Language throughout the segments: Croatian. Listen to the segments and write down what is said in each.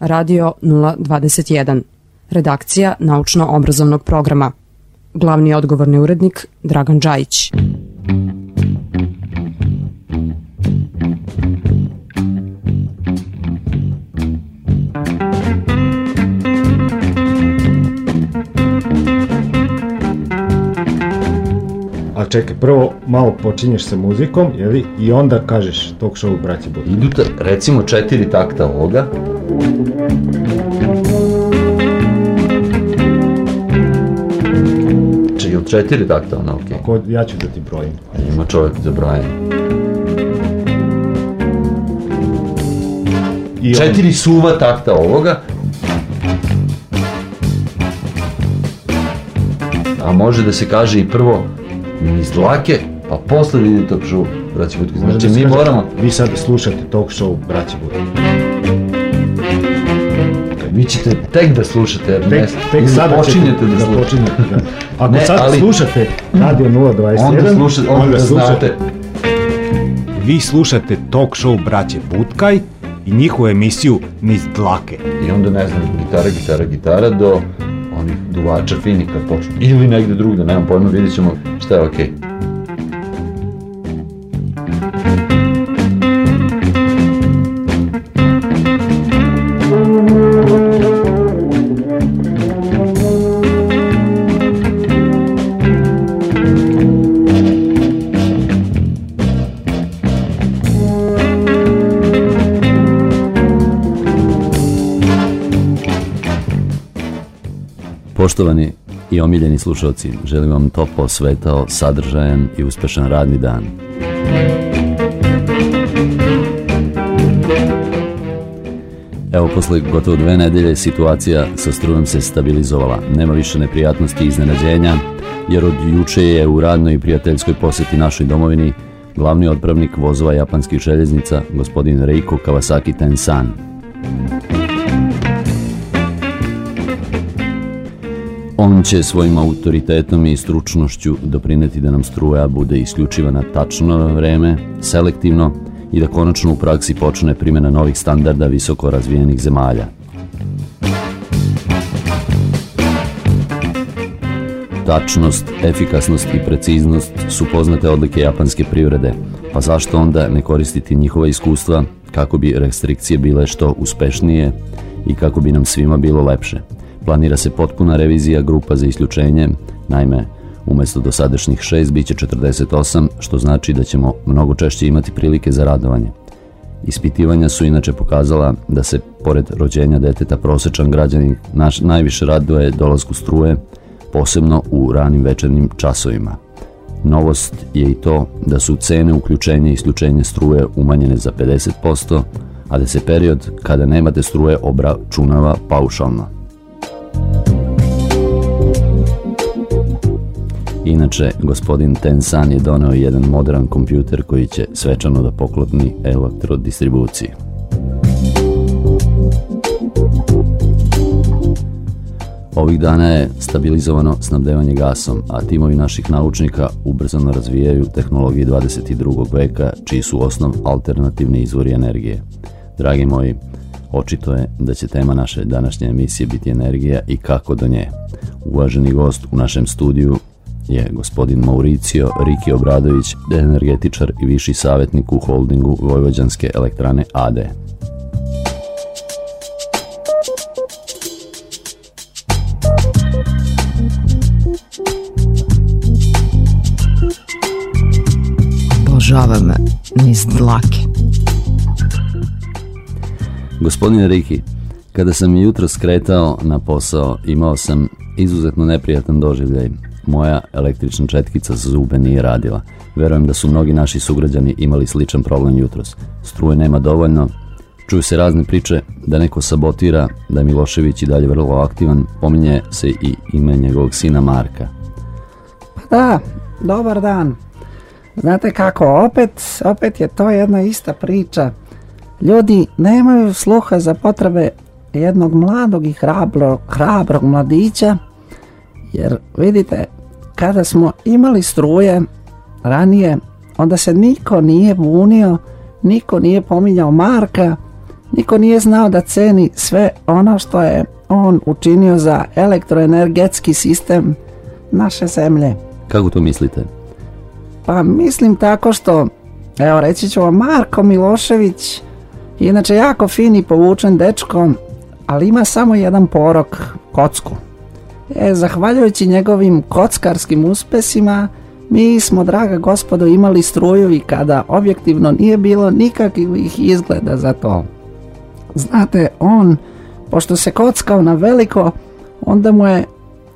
Radio 021. Redakcija naučno-obrazovnog programa. Glavni odgovorni urednik Dragan Đajić. A čekaj, prvo malo počinješ sa muzikom, jeli, i onda kažeš talk show braći Budak. Idu recimo četiri takta ovoga. Če, ili četiri takta ono, okej. Ko, ja ću da ti brojim. Ima čovjek za brajanje. I Četiri suva takta ovoga. A može da se kaže i prvo niz dlake, pa posle vidi talk show, braći Budki. Može Znači mi moramo, Vi sad slušate talk show braći Budak. Vi ćete tek da slušate, jer Tek, tek sada počinjete da slušate. da. Ako Ne, sad ali- slušate Radio 021, Onda slušate, onda, znate. Vi slušate talk show braće Butkaj i njihovu emisiju Niz dlake. I onda ne znam, gitara, gitara, gitara do onih duvača fini kad počnu. Ili negde drugde, nemam pojma, vidjet ćemo šta je okej. Poštovani i omiljeni slušalci, želim vam toplo, svetao, sadržajan i uspešan radni dan. Evo, posle gotovo dve nedelje situacija sa strujom se stabilizovala. Nema više neprijatnosti i iznenađenja, jer od juče je u radnoj i prijateljskoj poseti našoj domovini glavni odpravnik vozova japanskih željeznica, gospodin Reiko Kawasaki Tensan. On će svojim autoritetom i stručnošću doprineti da nam struja bude isključiva na tačno vreme, selektivno i da konačno u praksi počne primjena novih standarda visoko razvijenih zemalja. Tačnost, efikasnost i preciznost su poznate odlike japanske privrede, pa zašto onda ne koristiti njihova iskustva kako bi restrikcije bile što uspešnije i kako bi nam svima bilo lepše. Planira se potpuna revizija grupa za isključenje, naime, umjesto dosadašnjih šest bit će 48, što znači da ćemo mnogo češće imati prilike za radovanje. Ispitivanja su inače pokazala da se, pored rođenja deteta, prosječan građanin naš najviše raduje dolasku struje, posebno u ranim večernjim časovima. Novost je i to da su cene uključenja i isključenja struje umanjene za 50%, a da se period kada nemate struje obračunava paušalno. Inače, gospodin Tensan je doneo jedan modern kompjuter koji će svečano da poklopni elektrodistribuciji. Ovih dana je stabilizovano snabdevanje gasom, a timovi naših naučnika ubrzano razvijaju tehnologije 22. veka, čiji su osnov alternativni izvori energije. Dragi moji, očito je da će tema naše današnje emisije biti energija i kako do nje. Uvaženi gost u našem studiju je gospodin Mauricio Riki Obradović, energetičar i viši savjetnik u holdingu Vojvođanske elektrane AD. Obožava me niz dlake. Gospodine Riki, kada sam jutro skretao na posao, imao sam izuzetno neprijatan doživljaj. Moja električna četkica za zube nije radila. Verujem da su mnogi naši sugrađani imali sličan problem jutros. Struje nema dovoljno, čuju se razne priče da neko sabotira, da je Milošević i dalje vrlo aktivan, pominje se i ime njegovog sina Marka. Pa da, dobar dan. Znate kako, opet, opet je to jedna ista priča. Ljudi nemaju sluha za potrebe jednog mladog i hrabrog, hrabrog mladića, jer vidite, kada smo imali struje ranije, onda se niko nije bunio, niko nije pominjao Marka, Niko nije znao da ceni sve ono što je on učinio za elektroenergetski sistem naše zemlje. Kako to mislite? Pa mislim tako što, evo reći ću vam, Marko Milošević, inače jako fin i povučen dečko, ali ima samo jedan porok, kocku. E, zahvaljujući njegovim kockarskim uspesima, mi smo, draga gospodo, imali struju i kada objektivno nije bilo nikakvih izgleda za to. Znate, on, pošto se kockao na veliko, onda mu je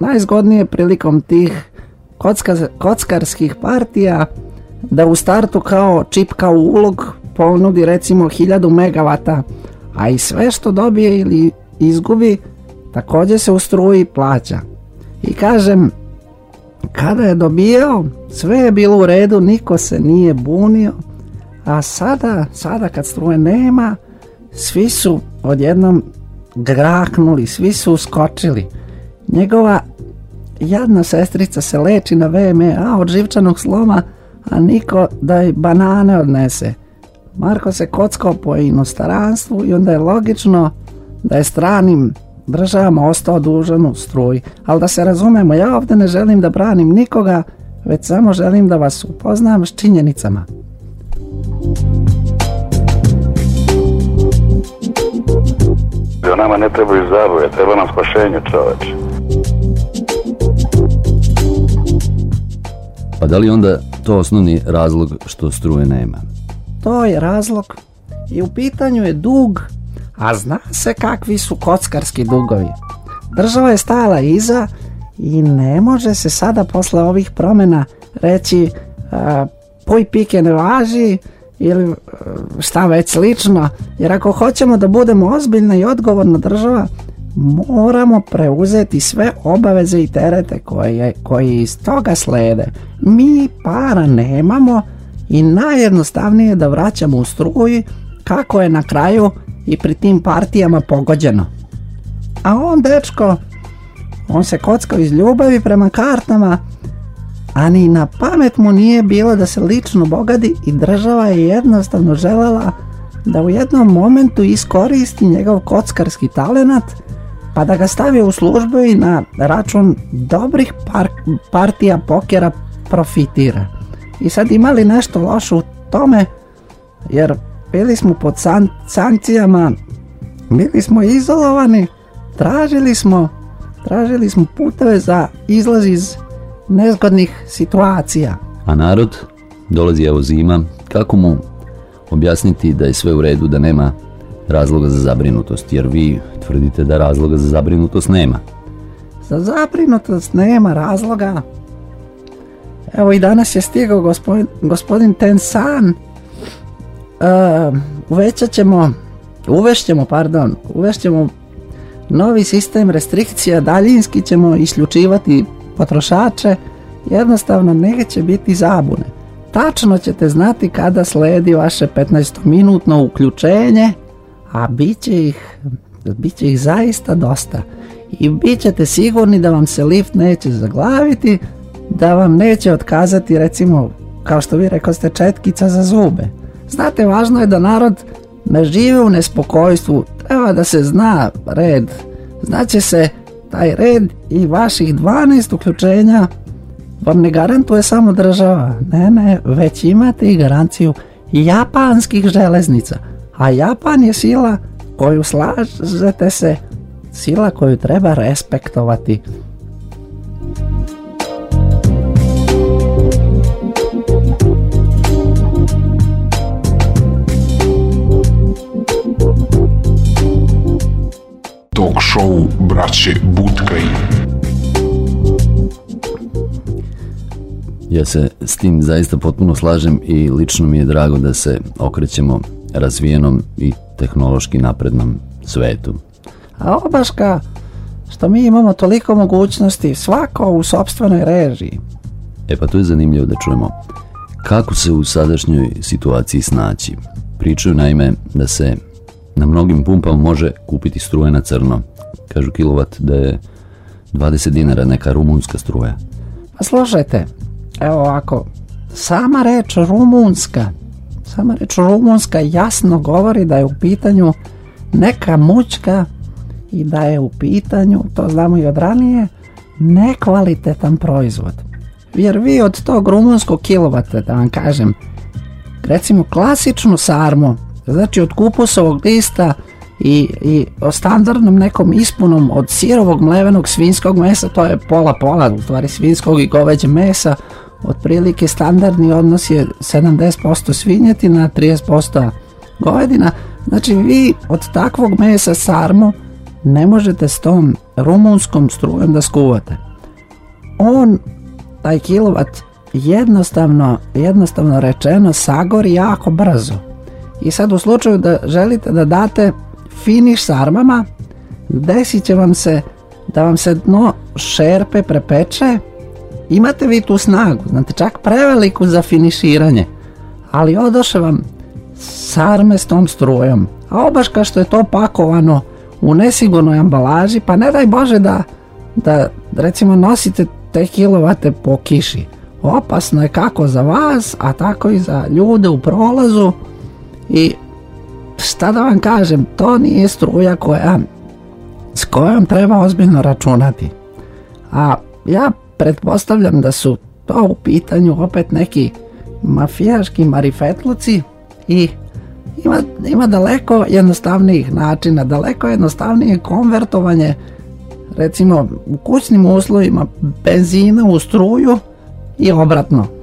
najzgodnije prilikom tih kocka, kockarskih partija da u startu kao čipka u ulog ponudi recimo 1000 megavata, a i sve što dobije ili izgubi također se u struji plaća. I kažem, kada je dobijao, sve je bilo u redu, niko se nije bunio, a sada, sada kad struje nema, svi su odjednom graknuli, svi su uskočili. Njegova jadna sestrica se leči na VMA od živčanog sloma, a niko da je banane odnese. Marko se kockao po inostaranstvu i onda je logično da je stranim državama ostao dužan u struji. Ali da se razumemo, ja ovdje ne želim da branim nikoga, već samo želim da vas upoznam s činjenicama. Da nama ne trebaju zaboje, treba nam spašenje čoveče. Pa da li onda to osnovni razlog što struje nema? To je razlog i u pitanju je dug, a zna se kakvi su kockarski dugovi. Država je stala iza i ne može se sada posle ovih promjena reći a, poj pike ne važi ili šta već slično, jer ako hoćemo da budemo ozbiljna i odgovorna država, moramo preuzeti sve obaveze i terete koje, koji iz toga slede. Mi para nemamo i najjednostavnije je da vraćamo u struji kako je na kraju i pri tim partijama pogođeno. A on, dečko, on se kockao iz ljubavi prema kartama, a ni na pamet mu nije bilo da se lično bogadi i država je jednostavno želela da u jednom momentu iskoristi njegov kockarski talenat pa da ga stavi u službu i na račun dobrih partija pokera profitira. I sad imali nešto loše u tome jer bili smo pod sankcijama, bili smo izolovani, tražili smo, tražili smo puteve za izlaz iz nezgodnih situacija. A narod, dolazi evo zima, kako mu objasniti da je sve u redu, da nema razloga za zabrinutost, jer vi tvrdite da razloga za zabrinutost nema. Za zabrinutost nema razloga. Evo i danas je stigao gospodin, gospodin Tensan. Uh, uvećat ćemo, uvešćemo, pardon, uvešćemo novi sistem restrikcija, daljinski ćemo isključivati potrošače, jednostavno neće biti zabune. Tačno ćete znati kada sledi vaše 15-minutno uključenje, a bit će ih, bit će ih zaista dosta. I bit ćete sigurni da vam se lift neće zaglaviti, da vam neće otkazati recimo, kao što vi rekao ste, četkica za zube. Znate, važno je da narod ne živi u nespokojstvu, treba da se zna red. Znaće se taj red i vaših 12 uključenja vam ne garantuje samo država, ne ne, već imate i garanciju japanskih železnica, a Japan je sila koju slažete se, sila koju treba respektovati. Show braće Butkaj. Ja se s tim zaista potpuno slažem i lično mi je drago da se okrećemo razvijenom i tehnološki naprednom svetu. A obaška što mi imamo toliko mogućnosti, svako u sobstvenoj režiji. E pa to je zanimljivo da čujemo kako se u sadašnjoj situaciji snaći. Pričaju naime da se na mnogim pumpama može kupiti struje na crno. Kažu kilovat da je 20 dinara neka rumunska struja. Pa slušajte, evo ovako, sama reč rumunska, sama reč rumunska jasno govori da je u pitanju neka mućka i da je u pitanju, to znamo i od ranije, nekvalitetan proizvod. Jer vi od tog rumunskog kilovata, da vam kažem, recimo klasičnu sarmu, znači od kupusovog lista i, i standardnom nekom ispunom od sirovog mlevenog svinskog mesa, to je pola pola, u stvari svinskog i goveđe mesa, otprilike standardni odnos je 70% svinjetina, 30% govedina. Znači vi od takvog mesa sarmu ne možete s tom rumunskom strujom da skuvate. On, taj kilovat, jednostavno, jednostavno rečeno sagori jako brzo. I sad u slučaju da želite da date finiš s armama, desit će vam se da vam se dno šerpe prepeče, imate vi tu snagu, znate čak preveliku za finiširanje, ali odoše vam sarme s tom strujom, a obaš kao što je to pakovano u nesigurnoj ambalaži, pa ne daj Bože da, da recimo nosite te kilovate po kiši. Opasno je kako za vas, a tako i za ljude u prolazu i šta da vam kažem, to nije struja koja s kojom treba ozbiljno računati. A ja pretpostavljam da su to u pitanju opet neki mafijaški marifetluci i ima, ima daleko jednostavnijih načina, daleko jednostavnije konvertovanje recimo u kućnim uslovima benzina u struju i obratno.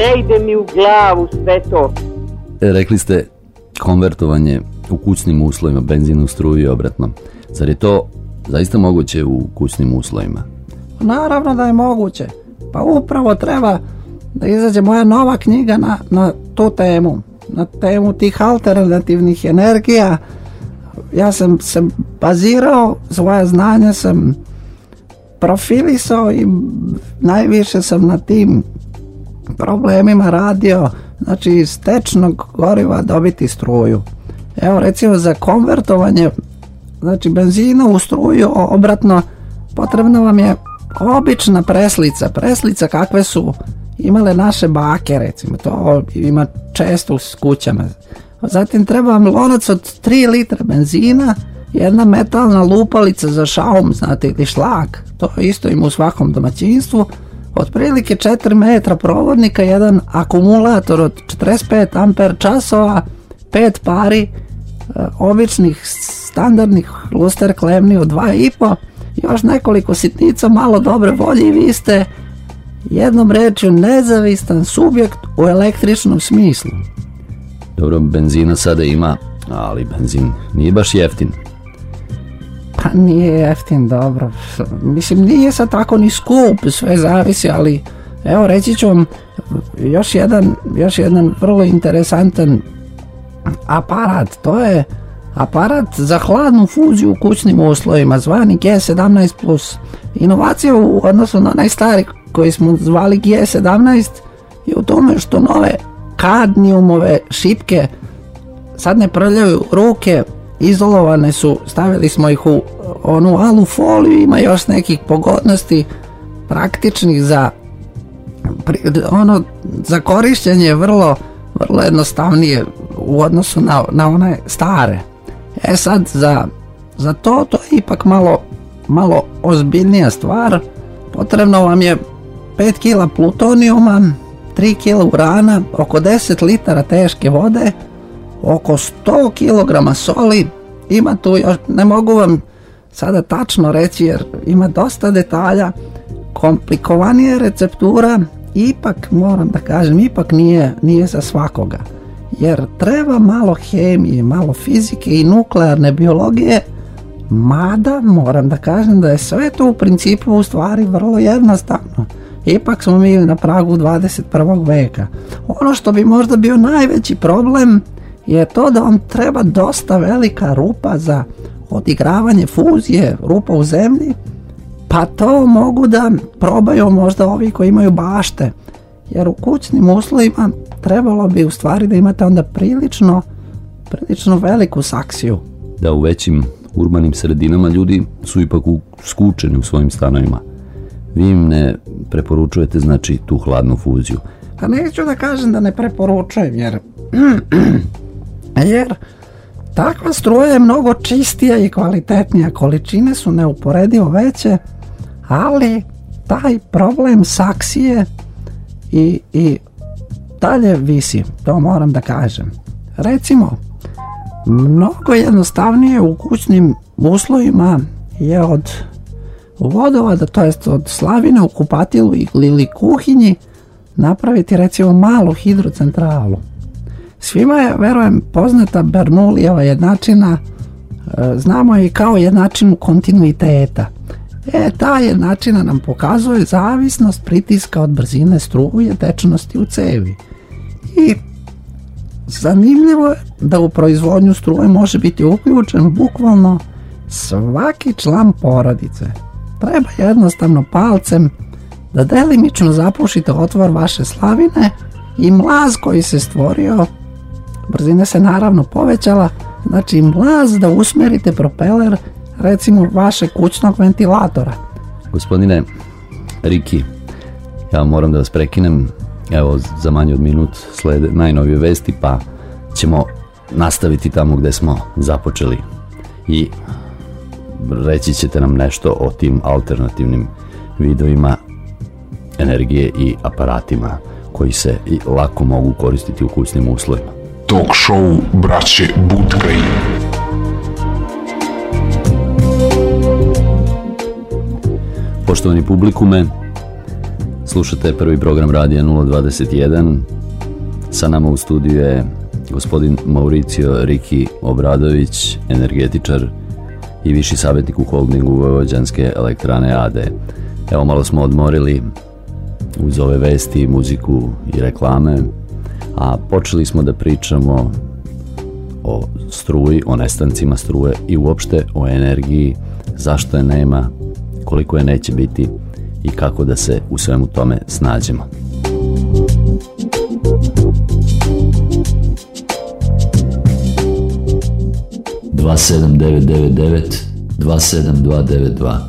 Ne ide mi u glavu sve to. E, rekli ste konvertovanje u kućnim uslovima, benzinu, struju i obratno. Zar je to zaista moguće u kućnim uslovima? Naravno da je moguće. Pa upravo treba da izađe moja nova knjiga na, na tu temu. Na temu tih alternativnih energija. Ja sam se bazirao, svoja znanja sam profilisao i najviše sam na tim problemima radio, znači iz tečnog goriva dobiti struju. Evo recimo za konvertovanje znači benzina u struju obratno potrebna vam je obična preslica, preslica kakve su imale naše bake recimo, to ima često u kućama. Zatim treba vam lonac od 3 litra benzina, jedna metalna lupalica za šaum, znate, ili šlak, to isto ima u svakom domaćinstvu, otprilike 4 metra provodnika, jedan akumulator od 45 amper časova, pet pari e, običnih standardnih luster klemni od 2,5 još nekoliko sitnica malo dobre volje i vi ste jednom rečju nezavistan subjekt u električnom smislu. Dobro, benzina sada ima, ali benzin nije baš jeftin. Pa nije jeftin, dobro. Mislim, nije sad tako ni skup, sve zavisi, ali evo reći ću vam još jedan, još jedan vrlo interesantan aparat. To je aparat za hladnu fuziju u kućnim uslovima, zvani G17+. Inovacija u odnosu na onaj stari koji smo zvali G17 je u tome što nove kadnijumove šipke sad ne prljaju ruke, izolovane su, stavili smo ih u onu alu foliju, ima još nekih pogodnosti praktičnih za ono za korištenje vrlo vrlo jednostavnije u odnosu na, na one stare. E sad za, za to to je ipak malo malo ozbiljnija stvar. Potrebno vam je 5 kg plutonijuma, 3 kg urana, oko 10 litara teške vode, oko 100 kg soli, ima tu još, ne mogu vam sada tačno reći jer ima dosta detalja, komplikovanija receptura, ipak moram da kažem, ipak nije, nije za svakoga. Jer treba malo hemije, malo fizike i nuklearne biologije, mada moram da kažem da je sve to u principu u stvari vrlo jednostavno. Ipak smo mi na pragu 21. veka. Ono što bi možda bio najveći problem je to da vam treba dosta velika rupa za odigravanje fuzije, rupa u zemlji, pa to mogu da probaju možda ovi koji imaju bašte, jer u kućnim uslovima trebalo bi u stvari da imate onda prilično, prilično veliku saksiju. Da u većim urbanim sredinama ljudi su ipak skučeni u svojim stanovima. Vi im ne preporučujete znači tu hladnu fuziju. Pa neću da kažem da ne preporučujem, jer... jer takva struja je mnogo čistija i kvalitetnija, količine su neuporedivo veće, ali taj problem saksije i, i dalje visi, to moram da kažem. Recimo, mnogo jednostavnije u kućnim uslovima je od vodovoda, to jest od slavine u kupatilu ili kuhinji, napraviti recimo malu hidrocentralu. Svima je, verujem, poznata Bernoullijeva jednačina, e, znamo je kao jednačinu kontinuiteta. E, ta jednačina nam pokazuje zavisnost pritiska od brzine struje tečnosti u cevi. I zanimljivo je da u proizvodnju struje može biti uključen bukvalno svaki član porodice. Treba jednostavno palcem da delimično zapušite otvor vaše slavine i mlaz koji se stvorio, brzina se naravno povećala, znači mlaz da usmerite propeler recimo vašeg kućnog ventilatora. Gospodine Riki, ja moram da vas prekinem, evo za manje od minut slede najnovije vesti pa ćemo nastaviti tamo gde smo započeli i reći ćete nam nešto o tim alternativnim vidovima energije i aparatima koji se i lako mogu koristiti u kućnim uslovima. Talk show braće Butkaj. Poštovani publikume, slušate prvi program Radija 021. Sa nama u studiju je gospodin Mauricio Riki Obradović, energetičar i viši savjetnik u holdingu Vojvođanske elektrane AD. Evo malo smo odmorili uz ove vesti, muziku i reklame, a počeli smo da pričamo o struji, o nestancima struje i uopšte o energiji, zašto je nema, koliko je neće biti i kako da se u svemu tome snađemo. Dva sedam devet devet devet dva sedam dva devet dva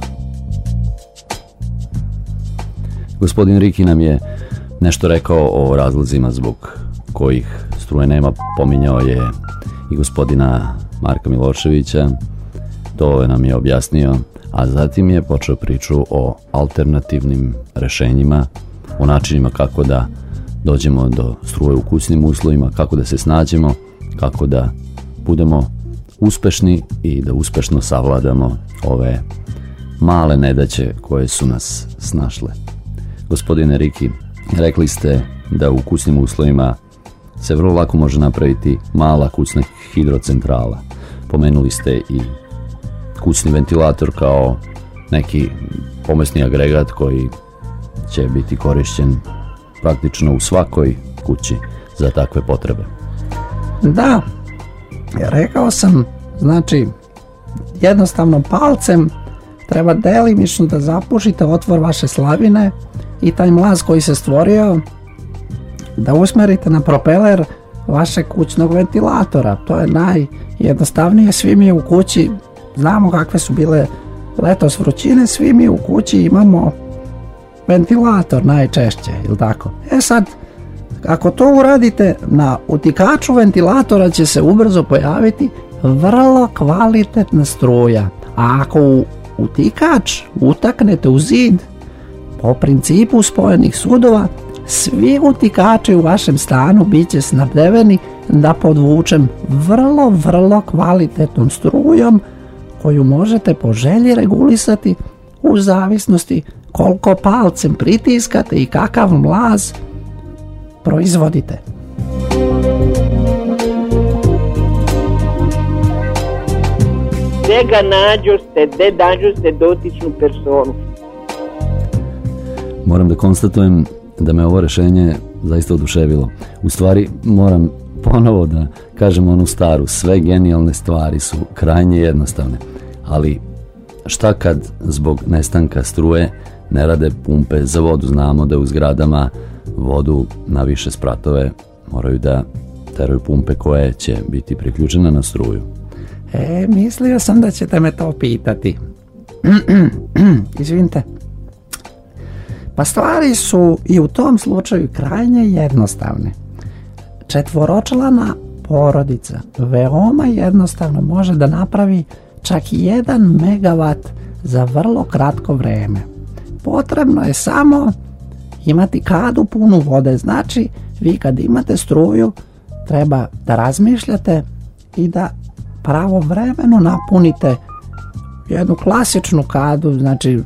Gospodin Riki nam je nešto rekao o razlozima zbog kojih struje nema, pominjao je i gospodina Marka Miloševića, to nam je objasnio, a zatim je počeo priču o alternativnim rešenjima, o načinima kako da dođemo do struje u kućnim uslovima, kako da se snađemo, kako da budemo uspešni i da uspešno savladamo ove male nedaće koje su nas snašle. Gospodine Riki, rekli ste da u kućnim uslovima se vrlo lako može napraviti mala kućna hidrocentrala. Pomenuli ste i kućni ventilator kao neki pomesni agregat koji će biti korišćen praktično u svakoj kući za takve potrebe. Da, rekao sam, znači, jednostavno palcem treba delimično da zapušite otvor vaše slavine i taj mlaz koji se stvorio da usmerite na propeler vašeg kućnog ventilatora. To je najjednostavnije. Svi mi u kući znamo kakve su bile letos vrućine, svi mi u kući imamo ventilator najčešće, ili tako? E sad, ako to uradite na utikaču ventilatora će se ubrzo pojaviti vrlo kvalitetna struja. A ako utikač utaknete u zid, po principu spojenih sudova, svi utikači u vašem stanu bit će snabdeveni da podvučem vrlo, vrlo kvalitetnom strujom koju možete po želji regulisati u zavisnosti koliko palcem pritiskate i kakav mlaz proizvodite. Gde ga nađoste, gde nađoste dotičnu personu. Moram da konstatujem da me ovo rešenje zaista oduševilo. U stvari moram ponovo da kažem onu staru, sve genijalne stvari su krajnje jednostavne, ali šta kad zbog nestanka struje ne rade pumpe za vodu, znamo da u zgradama vodu na više spratove moraju da teraju pumpe koje će biti priključene na struju. E, mislio sam da ćete me to pitati. Izvinite. Pa stvari su i u tom slučaju krajnje jednostavne. Četvoročlana porodica veoma jednostavno može da napravi čak i 1 megavat za vrlo kratko vreme. Potrebno je samo imati kadu punu vode. Znači, vi kad imate struju, treba da razmišljate i da pravovremeno napunite jednu klasičnu kadu, znači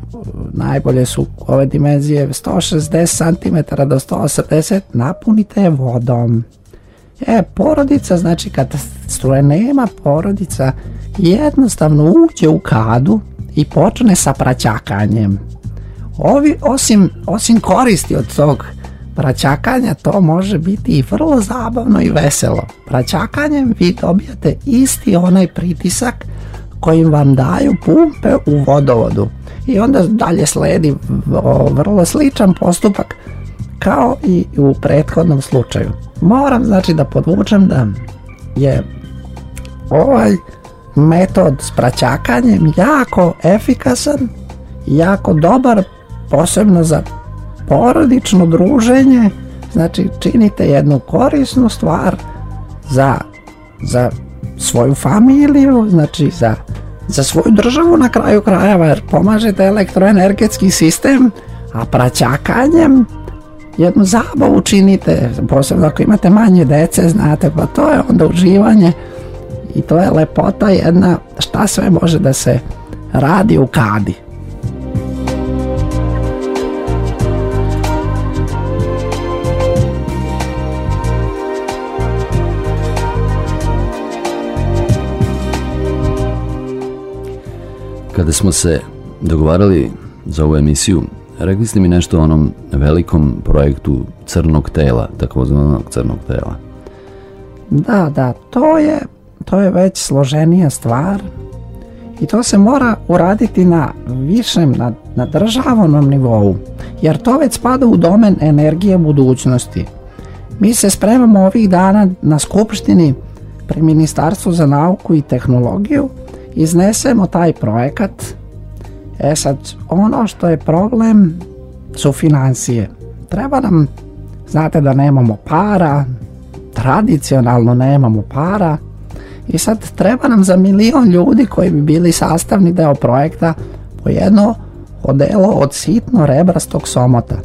najbolje su ove dimenzije 160 cm do 180, napunite je vodom. E, porodica, znači kad struje nema, porodica jednostavno uđe u kadu i počne sa praćakanjem. Ovi, osim, osim koristi od tog praćakanja, to može biti i vrlo zabavno i veselo. Praćakanjem vi dobijate isti onaj pritisak kojim vam daju pumpe u vodovodu. I onda dalje sledi vrlo sličan postupak kao i u prethodnom slučaju. Moram znači da podvučem da je ovaj metod s praćakanjem jako efikasan, jako dobar, posebno za porodično druženje, znači činite jednu korisnu stvar za, za svoju familiju, znači za, za svoju državu na kraju krajeva, jer pomažete elektroenergetski sistem, a praćakanjem jednu zabavu činite, posebno ako imate manje dece, znate, pa to je onda uživanje i to je lepota jedna šta sve može da se radi u kadi. Kada smo se dogovarali za ovu emisiju, rekli ste mi nešto o onom velikom projektu crnog tela, takozvanog crnog tela. Da, da, to je, to je već složenija stvar i to se mora uraditi na višem, na, na državnom nivou, jer to već spada u domen energije budućnosti. Mi se spremamo ovih dana na skupštini pri Ministarstvu za nauku i tehnologiju iznesemo taj projekat. E sad, ono što je problem su financije. Treba nam, znate da nemamo para, tradicionalno nemamo para i sad treba nam za milion ljudi koji bi bili sastavni deo projekta po jedno odelo od sitno rebrastog somota.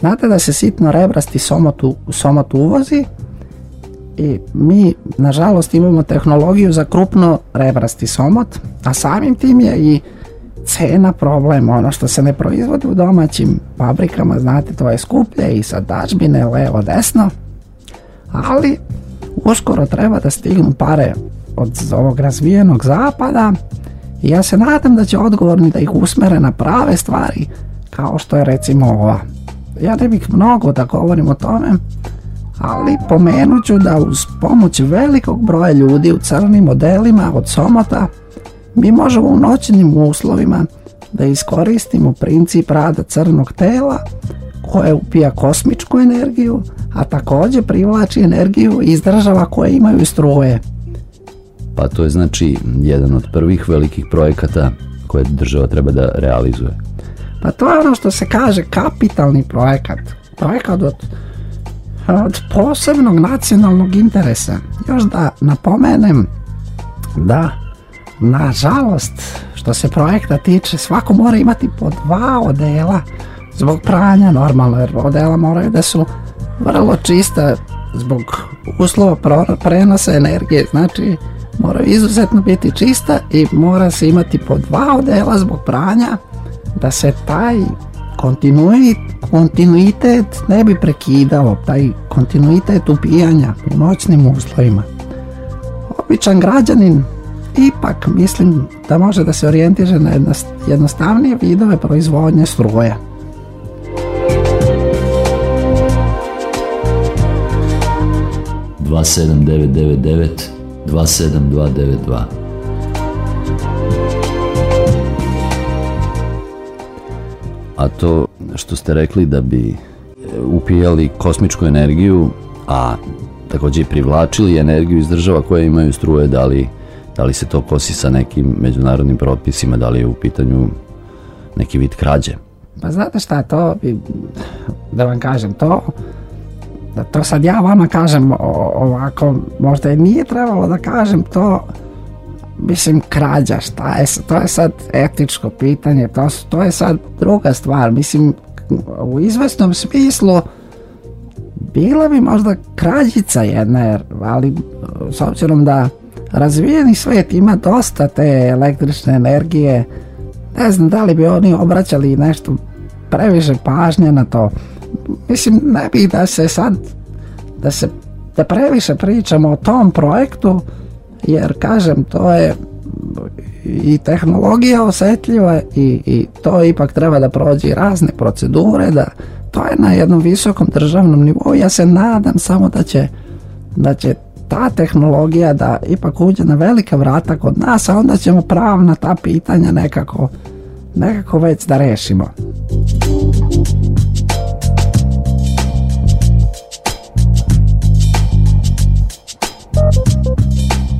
Znate da se sitno rebrasti somot, somot uvozi i mi nažalost imamo tehnologiju za krupno rebrasti somot, a samim tim je i cena problem, ono što se ne proizvodi u domaćim fabrikama, znate, to je skuplje i sa dačbine levo desno, ali uskoro treba da stignu pare od ovog razvijenog zapada i ja se nadam da će odgovorni da ih usmere na prave stvari kao što je recimo ova. Ja ne bih mnogo da govorim o tome, ali pomenut ću da uz pomoć velikog broja ljudi u crnim modelima od somota mi možemo u noćnim uslovima da iskoristimo princip rada crnog tela koje upija kosmičku energiju, a također privlači energiju iz država koje imaju struje. Pa to je znači jedan od prvih velikih projekata koje država treba da realizuje. Pa to je ono što se kaže kapitalni projekat. Projekat od od posebnog nacionalnog interesa. Još da napomenem da nažalost što se projekta tiče svako mora imati po dva odela zbog pranja normalno jer odela moraju da su vrlo čista zbog uslova prenosa energije znači moraju izuzetno biti čista i mora se imati po dva odela zbog pranja da se taj kontinuitet ne bi prekidao, taj kontinuitet upijanja u noćnim uslovima. Običan građanin ipak mislim da može da se orijentiže na jednostavnije vidove proizvodnje struje. Dva 27292 a to što ste rekli da bi e, upijali kosmičku energiju, a također i privlačili energiju iz država koje imaju struje, da li, da li se to kosi sa nekim međunarodnim propisima, da li je u pitanju neki vid krađe? Pa znate šta, to bi, da vam kažem, to, da to sad ja vama kažem ovako, možda i nije trebalo da kažem to, mislim, krađa, šta je, to je sad etičko pitanje, to, to je sad druga stvar, mislim, u izvesnom smislu, bila bi možda krađica jedna, jer, ali s obzirom da razvijeni svijet ima dosta te električne energije, ne znam da li bi oni obraćali nešto previše pažnje na to. Mislim, ne bi da se sad, da se, da previše pričamo o tom projektu, jer kažem, to je i tehnologija osjetljiva i, i to ipak treba da prođe razne procedure, da to je na jednom visokom državnom nivou. Ja se nadam samo da će, da će ta tehnologija da ipak uđe na velika vrata kod nas, a onda ćemo pravna ta pitanja nekako, nekako već da rešimo.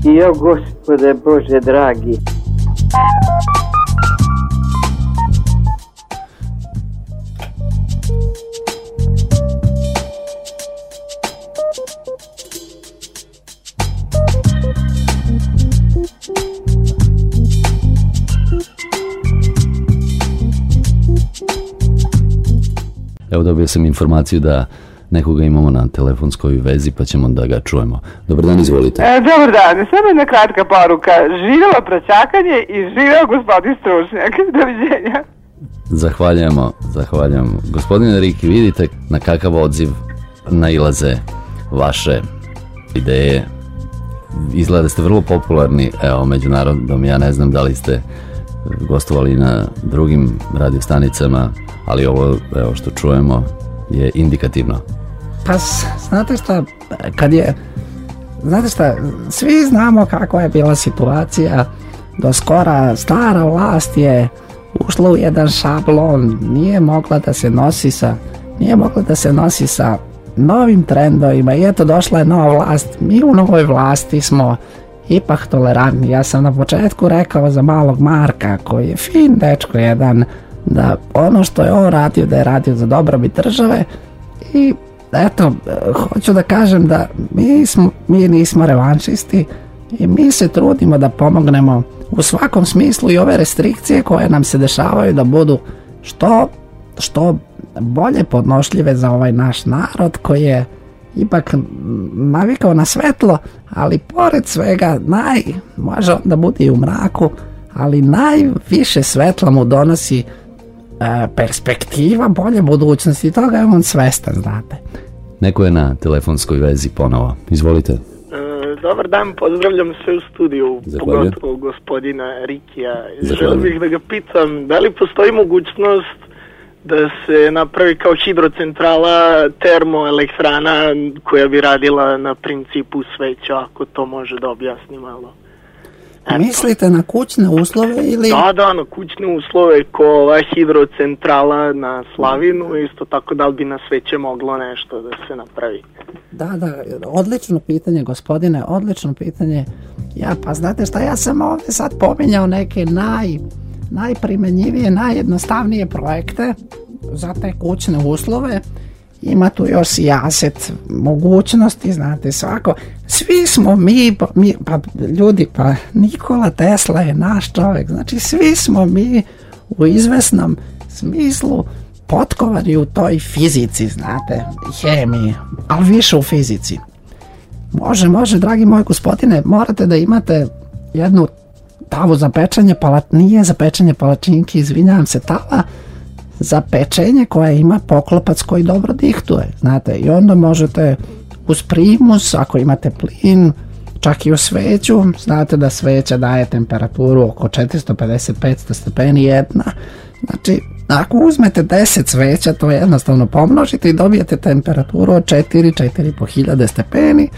Jo, gospode Bože dragi. Evo dobio sam informaciju da nekoga imamo na telefonskoj vezi pa ćemo da ga čujemo. Dobar dan, izvolite. E, dobar dan, samo jedna kratka poruka. Živjelo praćakanje i živjelo gospodin stručnjak. Doviđenja. Zahvaljujemo, zahvaljujemo. Gospodine Riki, vidite na kakav odziv nailaze vaše ideje. Izgleda da ste vrlo popularni, evo, među narodom. Ja ne znam da li ste gostovali na drugim radiostanicama, ali ovo, evo, što čujemo je indikativno. Pa znate šta, kad je, znate šta, svi znamo kakva je bila situacija do skora, stara vlast je ušla u jedan šablon, nije mogla da se nosi sa, nije mogla da se nosi sa novim trendovima i eto došla je nova vlast, mi u novoj vlasti smo ipak tolerantni. Ja sam na početku rekao za malog Marka koji je fin dečko jedan da ono što je on radio da je radio za dobrobit države i eto, hoću da kažem da mi, smo, mi nismo revanšisti i mi se trudimo da pomognemo u svakom smislu i ove restrikcije koje nam se dešavaju da budu što, što bolje podnošljive za ovaj naš narod koji je ipak navikao na svetlo, ali pored svega naj, može da bude i u mraku, ali najviše svetla mu donosi perspektiva bolje budućnosti, toga je on svestan, znate. Neko je na telefonskoj vezi ponovo. Izvolite. E, Dobar dan, pozdravljam sve u studiju, Zahvaljujem. pogotovo gospodina Rikija. Želim bih da ga pitam, da li postoji mogućnost da se napravi kao hidrocentrala termoelektrana koja bi radila na principu sveća, ako to može da objasni malo. Mislite na kućne uslove ili... Da, da, na kućne uslove ko ova hidrocentrala na Slavinu, isto tako da li bi na sveće moglo nešto da se napravi. Da, da, odlično pitanje gospodine, odlično pitanje. Ja, pa znate šta, ja sam ovdje sad pominjao neke naj, najprimenjivije, najjednostavnije projekte za te kućne uslove. Ima tu još i aset mogućnosti, znate, svako. Svi smo mi, mi, pa ljudi, pa Nikola Tesla je naš čovjek, znači svi smo mi u izvesnom smislu potkovani u toj fizici, znate, hemiji, ali više u fizici. Može, može, dragi moj gospodine, morate da imate jednu tavu za pečenje, palat, nije za pečenje palačinki, izvinjavam se, tava za pečenje koja ima poklopac koji dobro dihtuje, znate, i onda možete uz primus, ako imate plin, čak i u sveću, znate da sveća daje temperaturu oko 450-500 stepeni jedna, znači ako uzmete 10 sveća, to jednostavno pomnožite i dobijete temperaturu od 4, 4,5 hiljade stepeni,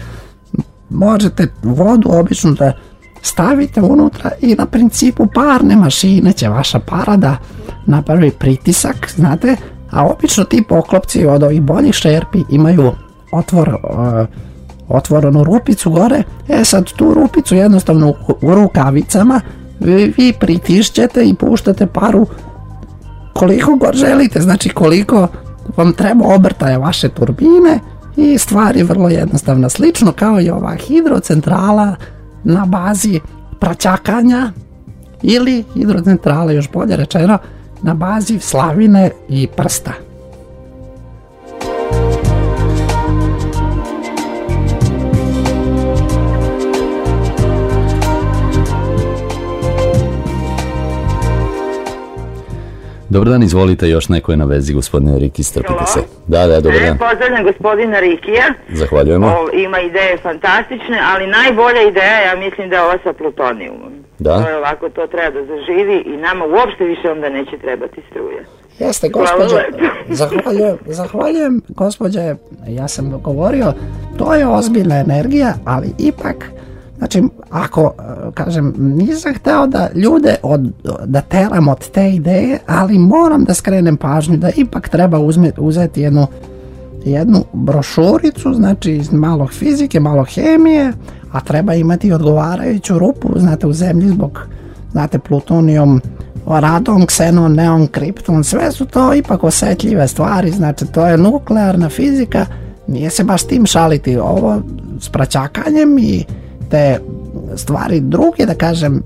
možete vodu obično da stavite unutra i na principu parne mašine će vaša para da napravi pritisak, znate, a obično ti poklopci od ovih boljih šerpi imaju otvor, uh, otvorenu rupicu gore, e sad tu rupicu jednostavno u, rukavicama vi, vi pritišćete i puštate paru koliko god želite, znači koliko vam treba obrtaja vaše turbine i stvar je vrlo jednostavna. Slično kao i ova hidrocentrala na bazi praćakanja ili hidrocentrala, još bolje rečeno, na bazi slavine i prsta. Dobar dan, izvolite, još neko je na vezi, gospodine Riki, strpite se. Da, da, dobar dan. E, pozdravljam gospodina Rikija. Zahvaljujemo. O, ima ideje fantastične, ali najbolja ideja ja mislim da je ova sa plutonijumom. Da. To je ovako, to treba da zaživi i nama uopšte više onda neće trebati struje. Jeste, gospođo, zahvaljujem, zahvaljujem, gospođe, ja sam govorio, to je ozbiljna energija, ali ipak, znači, ako, e, kažem, nisam hteo da ljude od, da teram od te ideje, ali moram da skrenem pažnju da ipak treba uzme, uzeti jednu jednu brošuricu, znači iz malo fizike, malo hemije, a treba imati odgovarajuću rupu, znate, u zemlji zbog, znate, plutonijom, radon, ksenon, neon, kripton, sve su to ipak osetljive stvari, znači to je nuklearna fizika, nije se baš tim šaliti, ovo s praćakanjem i te stvari druge, da kažem,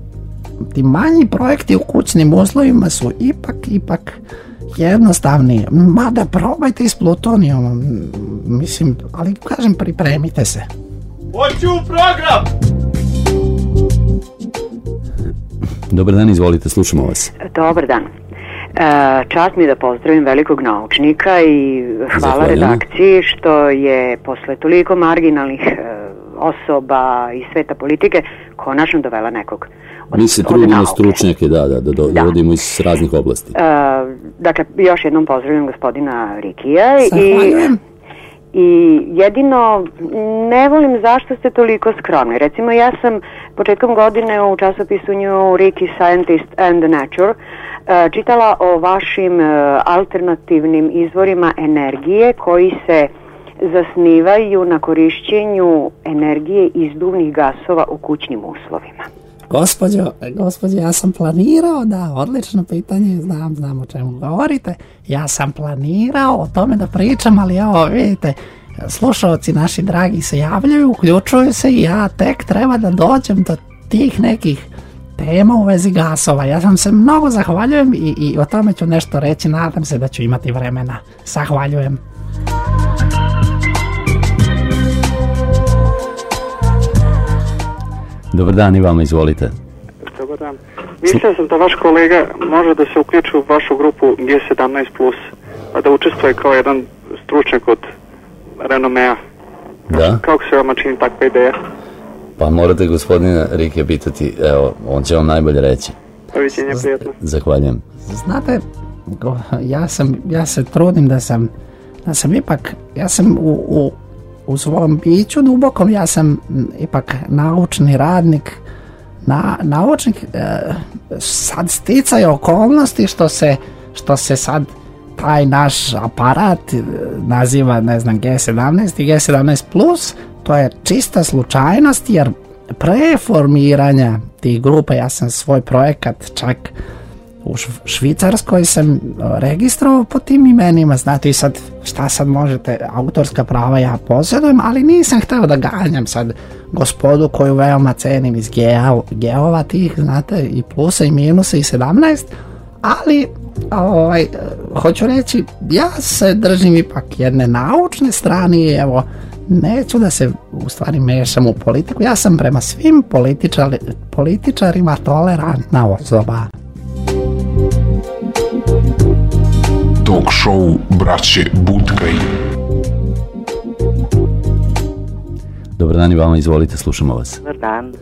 ti manji projekti u kućnim uslovima su ipak, ipak jednostavniji. Mada probajte i s plutonijom, mislim, ali kažem pripremite se. Hoću u program! Dobar dan, izvolite, slušamo vas. Dobar dan. E, čast mi da pozdravim velikog naučnika i hvala redakciji što je posle toliko marginalnih e, osoba i sveta politike konačno dovela nekog od, Mi se trudimo stručnjake, da, da, da do- dovodimo iz raznih oblasti. E, dakle, još jednom pozdravljam gospodina Rikija i, Zahvaljujem. i jedino ne volim zašto ste toliko skromni. Recimo ja sam početkom godine u časopisu New Riki Scientist and the Nature e, čitala o vašim e, alternativnim izvorima energije koji se zasnivaju na korišćenju energije izduvnih gasova u kućnim uslovima. Gospođo, gospođo, ja sam planirao, da, odlično pitanje, znam, znam o čemu govorite. Ja sam planirao o tome da pričam, ali evo, vidite, slušalci naši dragi se javljaju, uključuju se i ja tek treba da dođem do tih nekih tema u vezi gasova. Ja vam se mnogo zahvaljujem i, i o tome ću nešto reći, nadam se da ću imati vremena. Zahvaljujem. Dobar dan i vama, izvolite. Dobar dan. Mislio sam da vaš kolega može da se uključi u vašu grupu G17+, a da učestvuje kao jedan stručnjak od renomea. Da? Kako se vama čini takva ideja? Pa morate gospodina Rike pitati, evo, on će vam najbolje reći. Doviđenja, prijatno. Zahvaljujem. Znate, ja sam, ja se trudim da sam, da sam ipak, ja sam u, u, u svom biću dubokom, ja sam ipak naučni radnik, na, naučnik, e, sad sticaju okolnosti što se, što se sad taj naš aparat e, naziva, ne znam, G17 i G17+, plus, to je čista slučajnost jer pre formiranja tih grupa, ja sam svoj projekat čak u Šv- Švicarskoj sam e, registrovao po tim imenima, znate i sad šta sad možete, autorska prava ja posjedujem, ali nisam htio da ganjam sad gospodu koju veoma cenim iz geo, geova tih, znate, i plusa i minusa i 17, ali ovaj, hoću reći, ja se držim ipak jedne naučne strane i evo, neću da se u stvari mešam u politiku, ja sam prema svim političari, političarima tolerantna osoba. Talk show braće Butkaj. Dobar dan i vama, izvolite, slušamo vas. Dobar dan.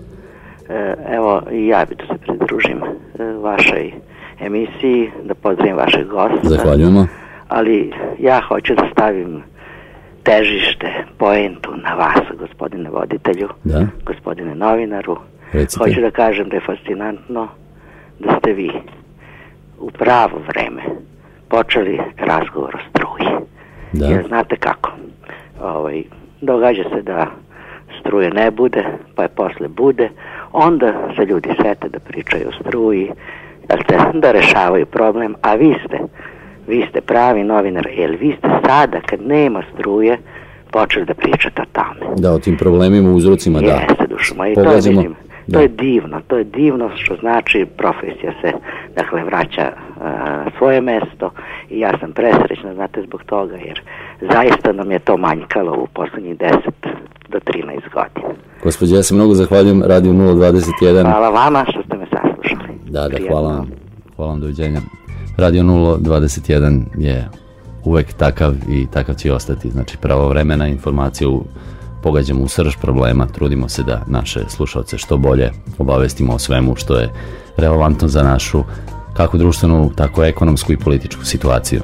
E, Evo, i ja bih da se pridružim e, vašoj emisiji, da pozdravim vašeg gosta. Zahvaljujemo. Ali ja hoću da stavim težište, poentu na vas, gospodine voditelju, Da? gospodine novinaru. Recite. Hoću da kažem da je fascinantno da ste vi u pravo vreme počeli razgovor o struji. Da. Jer znate kako, ovaj, događa se da struje ne bude, pa je posle bude, onda se ljudi sete da pričaju o struji, da rešavaju problem, a vi ste, vi ste pravi novinar, jer vi ste sada, kad nema struje, počeli da pričate o tome. Da, o tim problemima, uzrocima, da. Jeste, dušo moja, i to je, mislim, da. to je divno, to je divno što znači profesija se, dakle, vraća svoje mesto i ja sam presrećna, znate, zbog toga, jer zaista nam je to manjkalo u poslednjih 10 do 13 godina. Gospođe, ja se mnogo zahvaljujem Radio 021. Hvala vama što ste me saslušali. Da, da, hvala vam. Hvala vam, doviđenja. Radio 021 je uvek takav i takav će i ostati. Znači, pravovremena informacija u pogađamo u srž problema, trudimo se da naše slušalce što bolje obavestimo o svemu što je relevantno za našu kako društvenu, tako ekonomsku i političku situaciju.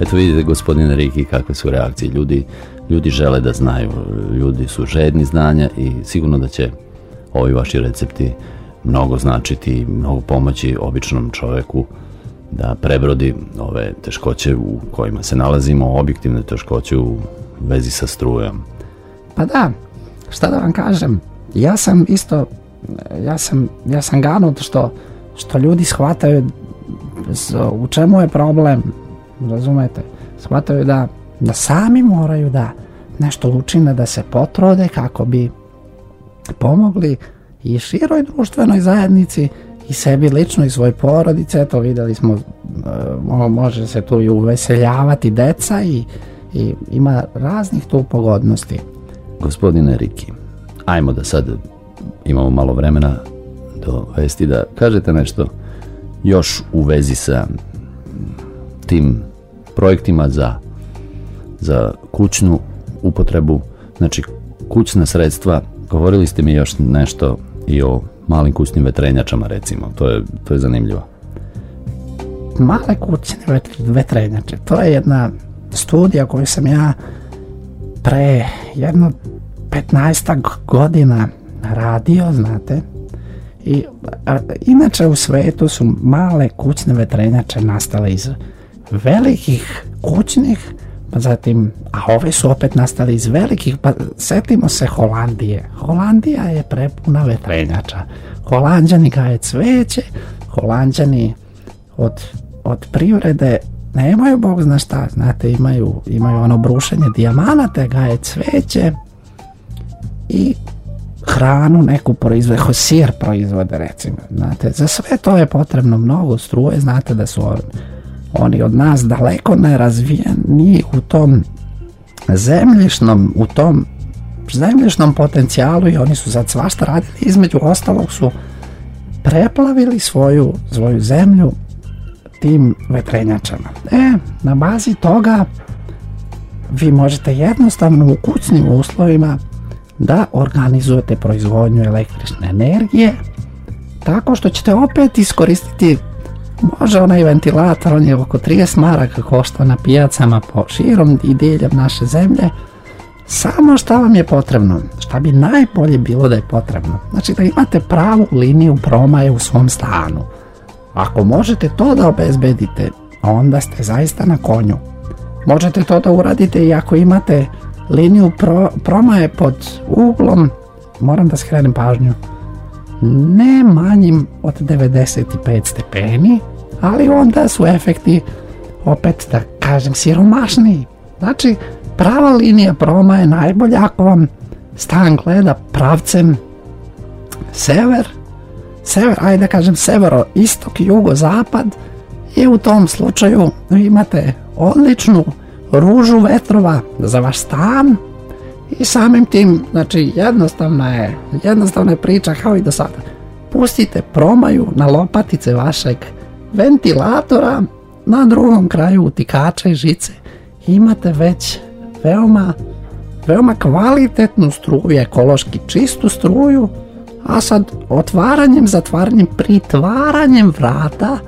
Eto vidite gospodine Riki kakve su reakcije. Ljudi, ljudi žele da znaju, ljudi su žedni znanja i sigurno da će ovi vaši recepti mnogo značiti mnogo pomoći običnom čoveku da prebrodi ove teškoće u kojima se nalazimo, objektivne teškoće u vezi sa strujom. Pa da, šta da vam kažem, ja sam isto, ja sam, ja sam ganut što, što ljudi shvataju u čemu je problem, razumete, shvataju da, da sami moraju da nešto učine, da se potrode kako bi pomogli i široj društvenoj zajednici i sebi lično i svoj porodice, eto videli smo, e, mo- može se tu i uveseljavati deca i, i ima raznih tu pogodnosti. Gospodine Riki, ajmo da sad imamo malo vremena do vesti da kažete nešto još u vezi sa tim projektima za, za kućnu upotrebu, znači kućna sredstva, govorili ste mi još nešto i o malim kućnim vetrenjačama recimo, to je, to je zanimljivo. male kućne vet- vetrenjače. To je jedna studija koju sam ja pre jedno 15 godina radio, znate. I a, inače u svetu su male kućne vetrenjače nastale iz velikih kućnih, pa zatim, a ove su opet nastali iz velikih, pa setimo se Holandije. Holandija je prepuna vetrenjača. Holandjani gaje cveće, Holandjani od, od privrede nemaju bog zna šta, znate, imaju, imaju ono brušenje dijamanata, gaje cveće i hranu neku proizvode, sir proizvode recimo, znate, za sve to je potrebno mnogo struje, znate da su oni od nas daleko nerazvijeni u tom zemljišnom, u tom zemljišnom potencijalu i oni su sad svašta radili, između ostalog su preplavili svoju, svoju zemlju tim vetrenjačama. E, na bazi toga vi možete jednostavno u kućnim uslovima da organizujete proizvodnju električne energije tako što ćete opet iskoristiti može onaj ventilator, on je oko 30 maraka košta na pijacama po širom i diljem naše zemlje samo šta vam je potrebno, šta bi najbolje bilo da je potrebno. Znači da imate pravu liniju promaje u svom stanu. Ako možete to da obezbedite, onda ste zaista na konju. Možete to da uradite i ako imate liniju pro, promaje pod uglom, moram da skrenem pažnju, ne manjim od 95 stepeni, ali onda su efekti opet da kažem siromašniji. Znači, prava linija proma je najbolja ako vam stan gleda pravcem sever, sever, ajde da kažem severo, istok, jugo, zapad i u tom slučaju imate odličnu ružu vetrova za vaš stan i samim tim, znači jednostavna je, jednostavna je priča kao i do sada. Pustite promaju na lopatice vašeg ventilatora na drugom kraju utikača i žice. Imate već veoma, veoma kvalitetnu struju, ekološki čistu struju, a sad otvaranjem, zatvaranjem, pritvaranjem vrata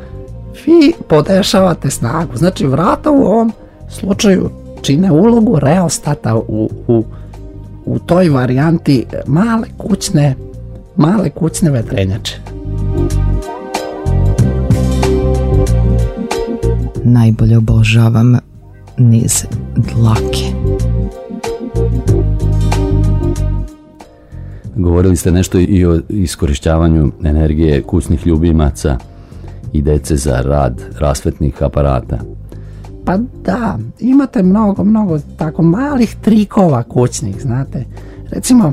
vi podešavate snagu. Znači vrata u ovom slučaju čine ulogu reostata u, u, u toj varijanti male kućne male kućne vetrenjače. Najbolje obožavam niz dlake. Govorili ste nešto i o iskorišćavanju energije kućnih ljubimaca i dece za rad rasvetnih aparata. Pa da, imate mnogo, mnogo tako malih trikova kućnih, znate. Recimo,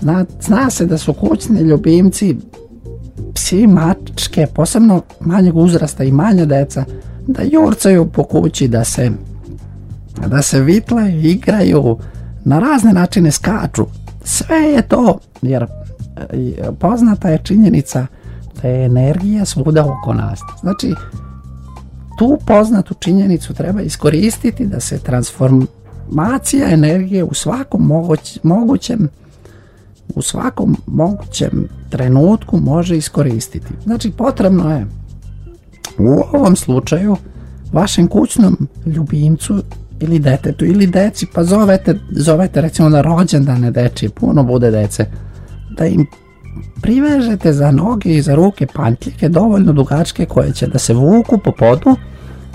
zna, zna se da su kućni ljubimci psi, mačke, posebno manjeg uzrasta i manja deca, da jurcaju po kući, da se da se vitlaju, igraju, na razne načine skaču. Sve je to, jer e, poznata je činjenica da je energija svuda oko nas. Znači, tu poznatu činjenicu treba iskoristiti da se transformacija energije u svakom moguć, mogućem u svakom mogućem trenutku može iskoristiti. Znači potrebno je u ovom slučaju vašem kućnom ljubimcu ili detetu ili deci, pa zovete, zovete recimo na rođendane dečije, puno bude dece, da im privežete za noge i za ruke pantljike dovoljno dugačke koje će da se vuku po podu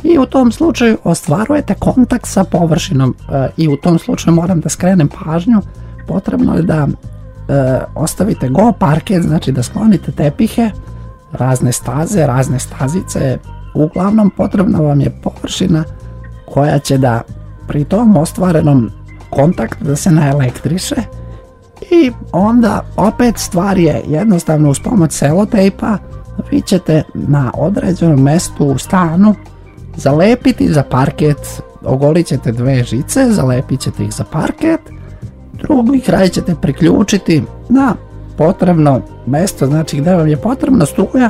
i u tom slučaju ostvarujete kontakt sa površinom. E, i u tom slučaju moram da skrenem pažnju potrebno je da e, ostavite go parket znači da sklonite tepihe razne staze, razne stazice uglavnom potrebna vam je površina koja će da pri tom ostvarenom kontaktu da se naelektriše i onda opet stvar je jednostavno uz pomoć selotejpa vi ćete na određenom mestu u stanu zalepiti za parket, ogolit ćete dve žice, zalepit ćete ih za parket, drugi kraj ćete priključiti na potrebno mesto, znači gdje vam je potrebna struja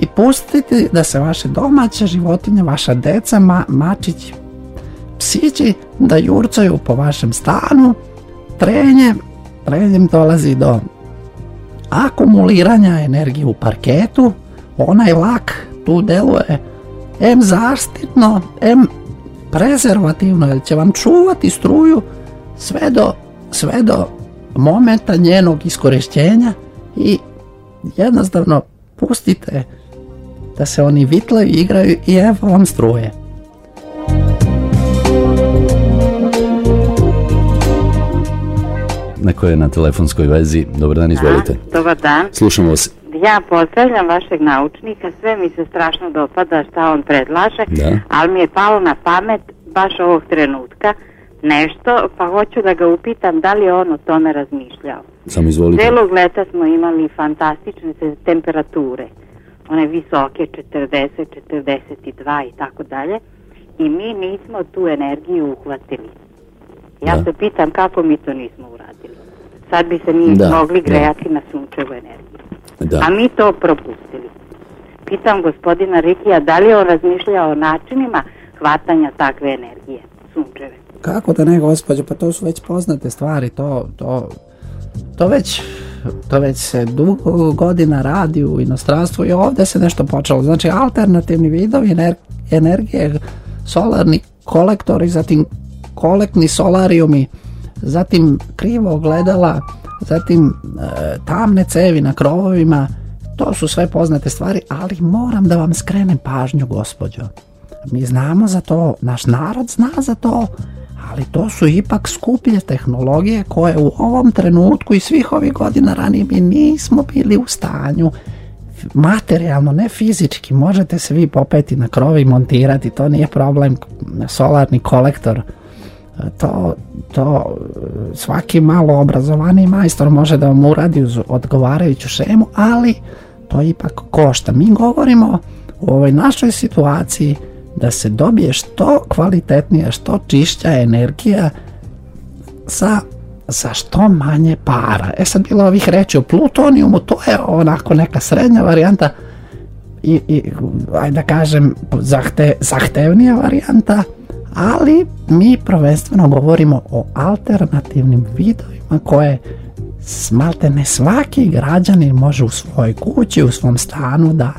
i pustiti da se vaše domaće životinje, vaša deca, ma, mačići, psići da jurcaju po vašem stanu, trenje, trenjem dolazi do akumuliranja energije u parketu, onaj lak tu deluje M zaštitno, M prezervativno, jer će vam čuvati struju sve do, sve do momenta njenog iskorištenja i jednostavno pustite da se oni vitlaju, igraju i evo vam struje. Neko je na telefonskoj vezi. Dobar dan, izvolite. Dobar dan. Slušamo vas. Ja pozdravljam vašeg naučnika, sve mi se strašno dopada šta on predlaže, Da. ali mi je palo na pamet baš ovog trenutka nešto, pa hoću da ga upitam da li je on o tome razmišljao. Samo izvolite. Celog leta smo imali fantastične te- temperature, one visoke 40, 42 i tako dalje, i mi nismo tu energiju uhvatili. Ja Da. se pitam kako mi to nismo uradili. Sad bi se mi Da, mogli da. grejati na sunčevu energiju. Da. A mi to propustili. Pitam gospodina Rikija da li je on razmišljao o načinima hvatanja takve energije, sunčeve. Kako da ne, gospođo, pa to su već poznate stvari, to, to, to već, to već se dugo godina radi u inostranstvu i ovdje se nešto počelo. Znači, alternativni vidovi ener- energije, solarni kolektori, zatim kolektni solariumi, zatim krivo ogledala, zatim e, tamne cevi na krovovima, to su sve poznate stvari, ali moram da vam skrenem pažnju, gospođo. Mi znamo za to, naš narod zna za to, ali to su ipak skuplje tehnologije koje u ovom trenutku i svih ovih godina ranije mi nismo bili u stanju materijalno, ne fizički, možete se vi popeti na krovi i montirati, to nije problem, solarni kolektor, to, to svaki malo obrazovani majstor može da vam uradi uz odgovarajuću šemu, ali to ipak košta. Mi govorimo u ovoj našoj situaciji da se dobije što kvalitetnija, što čišća energija sa, sa što manje para. E sad bilo ovih reći o plutonijumu, to je onako neka srednja varijanta i, i ajde da kažem zahte, zahtevnija varijanta, ali mi prvenstveno govorimo o alternativnim vidovima koje smalte ne svaki građanin može u svojoj kući, u svom stanu da,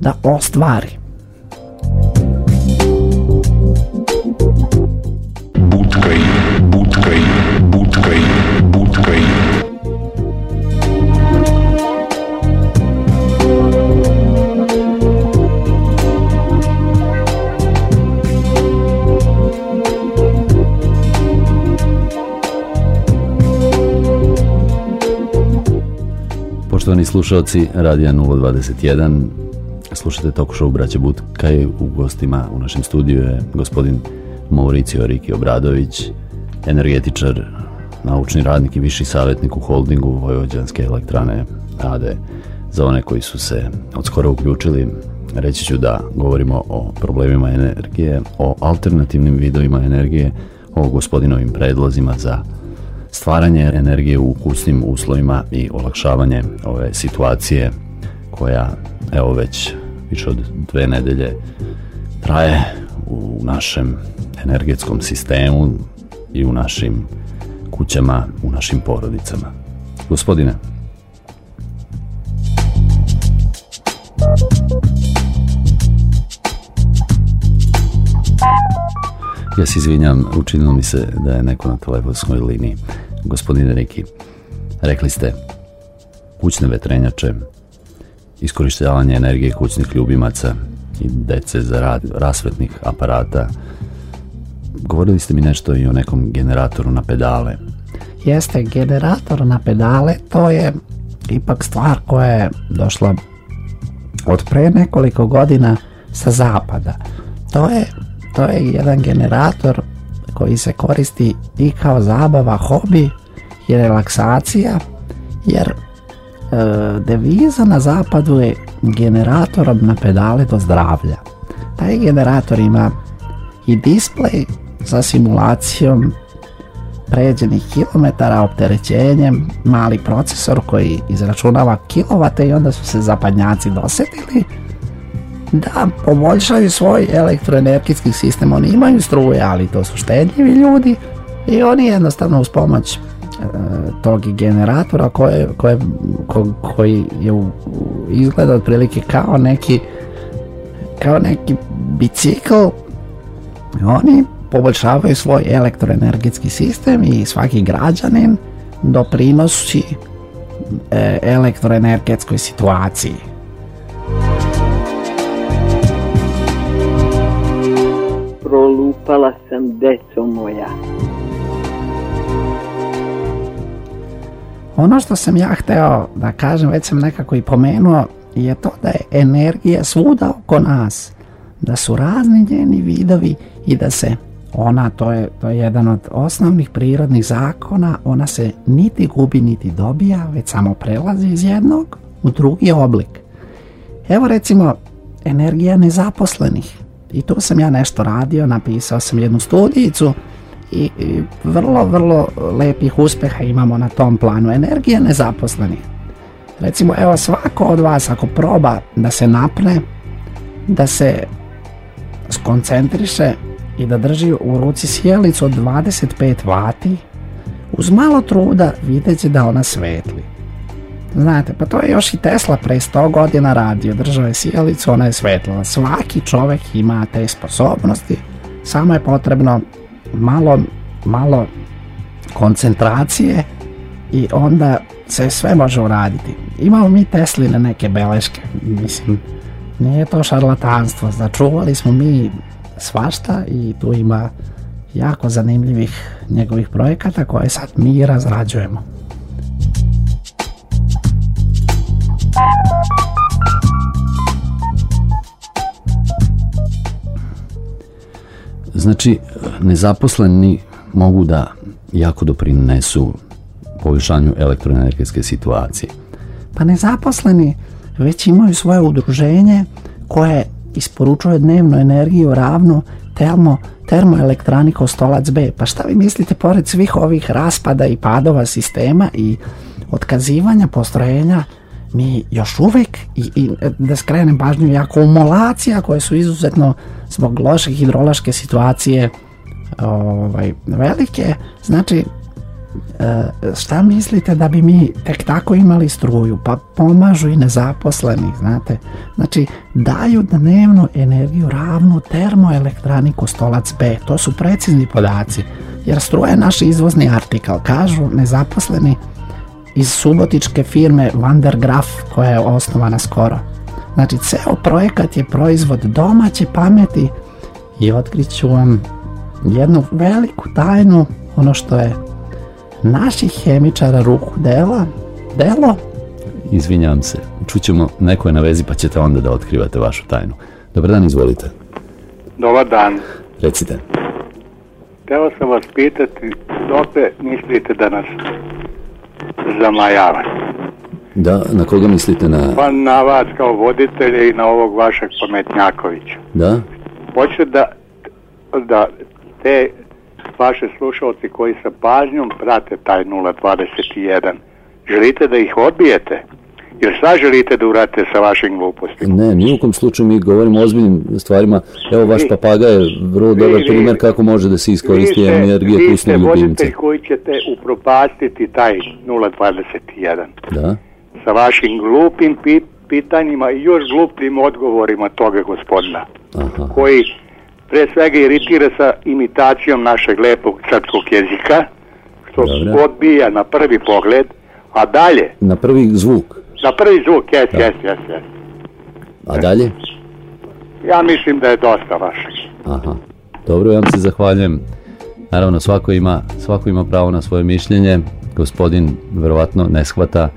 da ostvari. Buto ei boy, boy, bo we radija je nulo dva se jedan slušate toko show Braća Butkaj, u gostima u našem studiju je gospodin Mauricio Riki Obradović, energetičar, naučni radnik i viši savjetnik u holdingu Vojvođanske elektrane AD. Za one koji su se od skoro uključili, reći ću da govorimo o problemima energije, o alternativnim vidovima energije, o gospodinovim predlozima za stvaranje energije u kućnim uslovima i olakšavanje ove situacije koja evo već više od dve nedelje traje u našem energetskom sistemu i u našim kućama, u našim porodicama. Gospodine, Ja se izvinjam, učinilo mi se da je neko na telefonskoj liniji. Gospodine Riki, rekli ste kućne vetrenjače, iskorištavanje energije kućnih ljubimaca i dece za rad rasvetnih aparata. Govorili ste mi nešto i o nekom generatoru na pedale. Jeste, generator na pedale, to je ipak stvar koja je došla od pre nekoliko godina sa zapada. To je, to je jedan generator koji se koristi i kao zabava, hobi i relaksacija, jer deviza na zapadu je generatorom na pedale do zdravlja. Taj generator ima i display sa simulacijom pređenih kilometara opterećenjem, mali procesor koji izračunava kilovate i onda su se zapadnjaci dosetili da poboljšaju svoj elektroenergetski sistem. Oni imaju struje, ali to su štedljivi ljudi i oni jednostavno uz pomoć e, tog generatora koje, koje, koji je u, izgleda otprilike kao neki kao neki bicikl oni poboljšavaju svoj elektroenergetski sistem i svaki građanin doprinosi e, elektroenergetskoj situaciji. Prolupala sam deco moja. Ono što sam ja hteo da kažem, već sam nekako i pomenuo, je to da je energija svuda oko nas, da su razni njeni vidovi i da se ona, to je, to je jedan od osnovnih prirodnih zakona, ona se niti gubi niti dobija, već samo prelazi iz jednog u drugi oblik. Evo recimo energija nezaposlenih. I tu sam ja nešto radio, napisao sam jednu studijicu i, vrlo, vrlo lepih uspeha imamo na tom planu. Energija nezaposlenih. Recimo, evo svako od vas ako proba da se napne, da se skoncentriše i da drži u ruci sjelicu od 25 vati, uz malo truda vidjet će da ona svetli. Znate, pa to je još i Tesla pre 100 godina radio, držao je sjelicu, ona je svetlila. Svaki čovjek ima te sposobnosti, samo je potrebno malo, malo koncentracije i onda se sve može uraditi. Imamo mi Tesline neke beleške, mislim, nije to šarlatanstvo, začuvali smo mi svašta i tu ima jako zanimljivih njegovih projekata koje sad mi razrađujemo. Znači, nezaposleni mogu da jako doprinesu poboljšanju elektroenergetske situacije. Pa nezaposleni već imaju svoje udruženje koje isporučuje dnevnu energiju ravnu termo, termoelektrani Kostolac B. Pa šta vi mislite, pored svih ovih raspada i padova sistema i otkazivanja postrojenja, mi još uvijek, i, i da skrenem pažnju, i akumulacija koje su izuzetno zbog loše hidrološke situacije ovaj, velike, znači E, šta mislite da bi mi tek tako imali struju? Pa pomažu i nezaposleni, znate. Znači, daju dnevnu energiju ravnu termoelektrani Kostolac B. To su precizni podaci. Jer struja naš izvozni artikal. Kažu nezaposleni iz subotičke firme Vandergraf koja je osnovana skoro. Znači, ceo projekat je proizvod domaće pameti i otkriću vam jednu veliku tajnu, ono što je naših hemičara ruku dela, delo Izvinjavam se. Čućemo, neko je na vezi pa ćete onda da otkrivate vašu tajnu. Dobar dan, izvolite. Dobar dan. Recite. Teo sam vas pitati, dope mislite da nas zamajavate? Da, na koga mislite na... Pa na vas kao voditelje i na ovog vašeg pametnjakovića. Da? Hoću da, da te vaše slušalci koji sa pažnjom prate taj 021, želite da ih odbijete? Jer sad želite da uradite sa vašim glupostima? Ne, ni u kom slučaju mi govorimo o ozbiljnim stvarima. Evo, vaš papaga je vrlo dobar primjer kako može da se iskoristi vi ste, energija vi ste ljubimca. voditelj koji ćete upropastiti taj 021 Da? sa vašim glupim pi- pitanjima i još glupim odgovorima toga gospodina Aha. koji pre svega iritira sa imitacijom našeg lepog srpskog jezika što odbija na prvi pogled a dalje Na prvi zvuk. Na prvi zvuk jes, jes, jes, jes. A dalje? ja mislim da je dosta vašeg Aha. Dobro, ja vam se zahvaljujem. Naravno, svako ima, svako ima pravo na svoje mišljenje. Gospodin verovatno ne shvata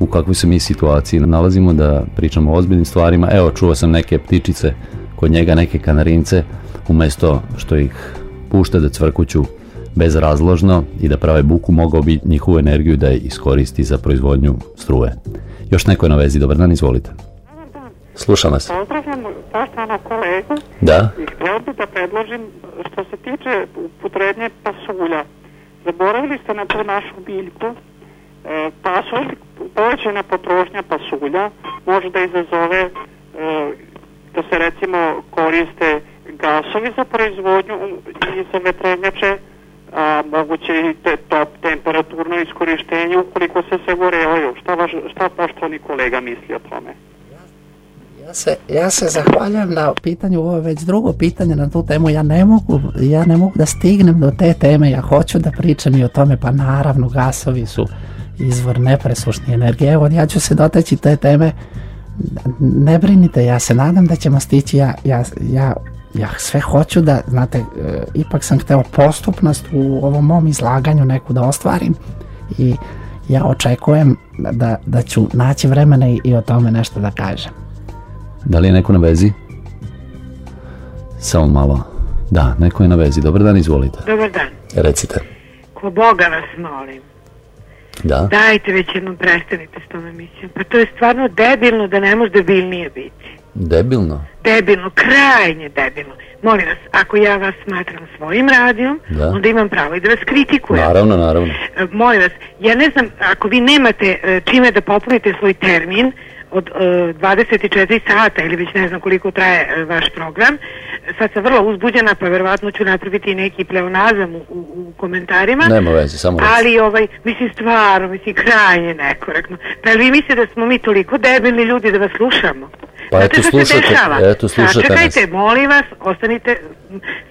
u kakvoj se mi situaciji nalazimo da pričamo o ozbiljnim stvarima. Evo, čuo sam neke ptičice kod njega, neke kanarince, umjesto što ih pušta da cvrkuću bezrazložno i da prave buku, mogao bi njihovu energiju da je iskoristi za proizvodnju struje. Još neko je na vezi, dobar dan, izvolite. Slušam vas. Pozdravljam poštovana kolegu Da? i htio bih da predložim što se tiče upotrebnje pasulja. Zaboravili ste na tu našu biljku. E, pasulj, povećana potrošnja pasulja može da izazove e, da se recimo koriste gasovi za proizvodnju i za vetrenjače, a moguće i te, top temperaturno iskorištenje ukoliko se sagorevaju. Šta, vaš, šta poštovani kolega misli o tome? Ja se, ja se zahvaljujem na pitanju, ovo je već drugo pitanje na tu temu, ja ne mogu, ja ne mogu da stignem do te teme, ja hoću da pričam i o tome, pa naravno gasovi su izvor nepresušne energije, evo ja ću se dotaći te teme, ne brinite, ja se nadam da ćemo stići, ja, ja, ja, ja sve hoću da, znate, e, ipak sam hteo postupnost u ovom mom izlaganju neku da ostvarim i ja očekujem da, da ću naći vremena i, i o tome nešto da kažem. Da li je neko na vezi? Samo malo. Da, neko je na vezi. Dobar dan, izvolite. Dobar dan. Recite. Ko Boga vas molim. Da? Dajte već jednom prestanite s tom emisijom. Pa to je stvarno debilno da ne može debilnije biti. Debilno? Debilno, krajnje debilno. Molim vas, ako ja vas smatram svojim radijom, Da. onda imam pravo i da vas kritikujem. Naravno, naravno. E, Molim vas, ja ne znam, ako vi nemate e, čime da popunite svoj termin od e, 24 sata ili već ne znam koliko traje e, vaš program, sad sam vrlo uzbuđena pa verovatno ću napraviti neki pleonazam u, u, u komentarima. Nema veze, samo reci. Ali ovaj, mislim stvarno, mislim krajnje nekorektno. Pa vi mislite da smo mi toliko debilni ljudi da vas slušamo? Pa Znate eto, se slušate- dešava? eto, slušate nas. Sačekajte, molim vas, ostanite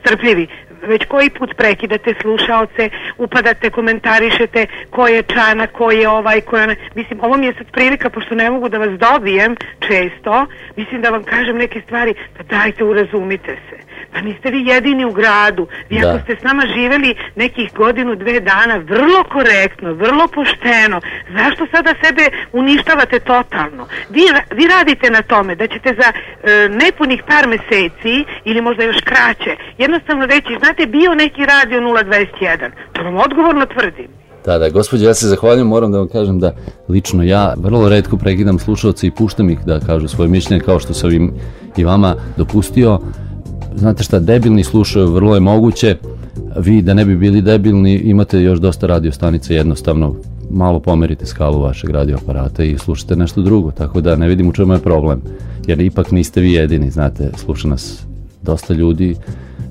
strpljivi. Već koji put prekidate slušaoce, upadate, komentarišete ko je čana, ko je ovaj, ko je onaj. Mislim, ovo mi je sad prilika, pošto ne mogu da vas dobijem često, mislim da vam kažem neke stvari, pa dajte urazumite se. Pa niste vi jedini u gradu. Vi Da. ako ste s nama živjeli nekih godinu, dve dana, vrlo korektno, vrlo pošteno, zašto sada sebe uništavate totalno? Vi, ra- vi radite na tome da ćete za e, nepunih par meseci ili možda još kraće jednostavno reći, znate, bio neki radio 021. To vam odgovorno tvrdim. Da, da, gospođo, ja se zahvaljujem, moram da vam kažem da lično ja vrlo redko prekidam slušalce i puštam ih da kažu svoje mišljenje kao što sam im i vama dopustio. Znate šta, debilni slušaju, vrlo je moguće. Vi da ne bi bili debilni, imate još dosta radio stanica jednostavno malo pomerite skalu vašeg radioaparata i slušate nešto drugo, tako da ne vidim u čemu je problem. Jer ipak niste vi jedini, znate, sluša nas dosta ljudi,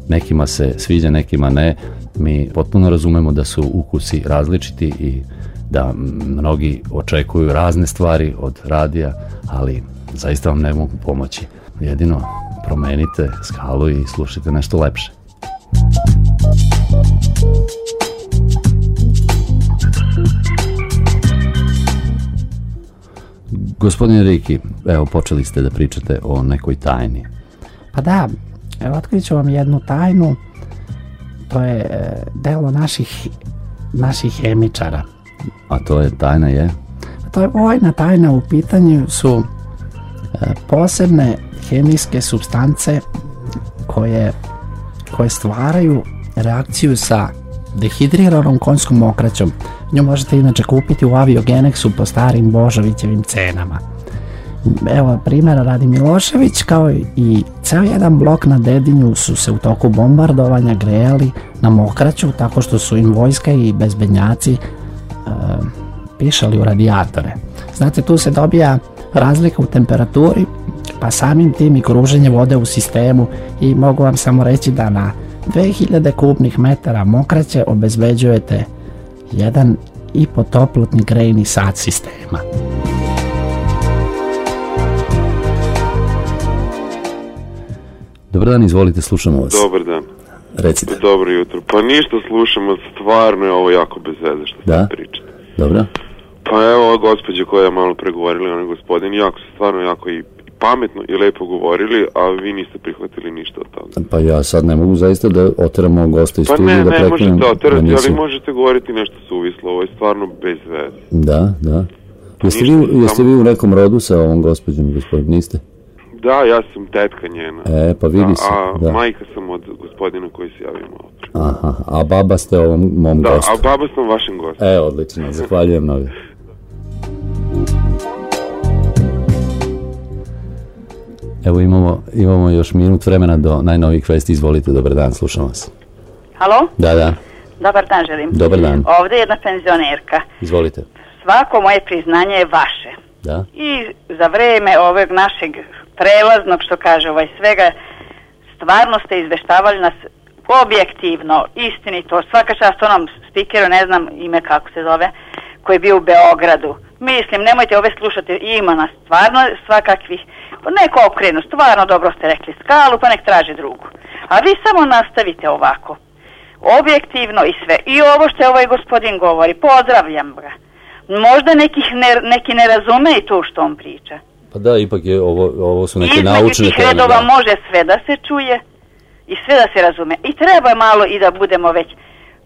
nekima se sviđa, nekima ne. Mi potpuno razumemo da su ukusi različiti i da mnogi očekuju razne stvari od radija, ali zaista vam ne mogu pomoći. Jedino promenite skalu i slušajte nešto lepše. Gospodine Riki, evo počeli ste da pričate o nekoj tajni. Pa da, evo otkrit ću vam jednu tajnu. To je e, delo naših, naših hemičara. A to je tajna je? To je vojna tajna u pitanju su e, posebne hemijske substance koje, koje stvaraju reakciju sa dehidriranom konjskom mokraćom. Nju možete inače kupiti u aviogeneksu po starim Božovićevim cenama. Evo primjera radi Milošević kao i ceo jedan blok na Dedinju su se u toku bombardovanja grejali na mokraću tako što su im vojska i bezbednjaci e, pišali u radijatore. Znate, tu se dobija razlika u temperaturi, pa samim tim i kruženje vode u sistemu i mogu vam samo reći da na 2000 kubnih metara mokraće obezbeđujete jedan i po toplotni grejni sat sistema. Dobar dan, izvolite, slušamo vas. Dobar dan. Recite. Dobro jutro. Pa ništa slušamo, stvarno je ovo jako bez veze što Da? pričate. Dobro. Pa evo ova gospođa koja je malo pregovorila, onaj gospodin, jako su stvarno jako i pametno i lepo govorili, a vi niste prihvatili ništa od toga. Pa ja sad ne mogu zaista da oteramo gosta iz Pa studija ne, da ne prekinem možete oterati, ali emisiju. možete govoriti nešto suvislo, ovo je stvarno bez veze. Da, da. Jeste ništa, vi, jeste samo- vi u nekom rodu sa ovom gospođom, gospodin, niste? Da, ja sam tetka njena. E, pa vidi Da, se, A da. majka sam od gospodina koji se javio malo. Aha, a baba ste ovom mom Da, gostu. a baba sam vašem gostu. E, odlično, zahvaljujem mnogo. Evo imamo, imamo još minut vremena do najnovijih vesti, izvolite, dobar dan, slušam vas. Halo? Da, da, Dobar dan želim. Dobar dan. Ovdje je jedna penzionerka. izvolite. Svako moje priznanje je vaše. Da. I za vreme ovog našeg prelaznog, što kaže ovaj svega, stvarno ste izveštavali nas objektivno, istinito, svaka čast onom spikeru, ne znam ime kako se zove, koji je bio u Beogradu. Mislim, nemojte ove slušati, ima nas stvarno svakakvih, neko okrenu, stvarno dobro ste rekli skalu, pa nek traži drugu. A vi samo nastavite ovako, objektivno i sve. I ovo što je ovaj gospodin govori, pozdravljam ga. Možda nekih ne, neki ne razume i to što on priča. Pa da, ipak je ovo, ovo su neke Između naučne tih redova može sve da se čuje i sve da se razume. I treba malo i da budemo već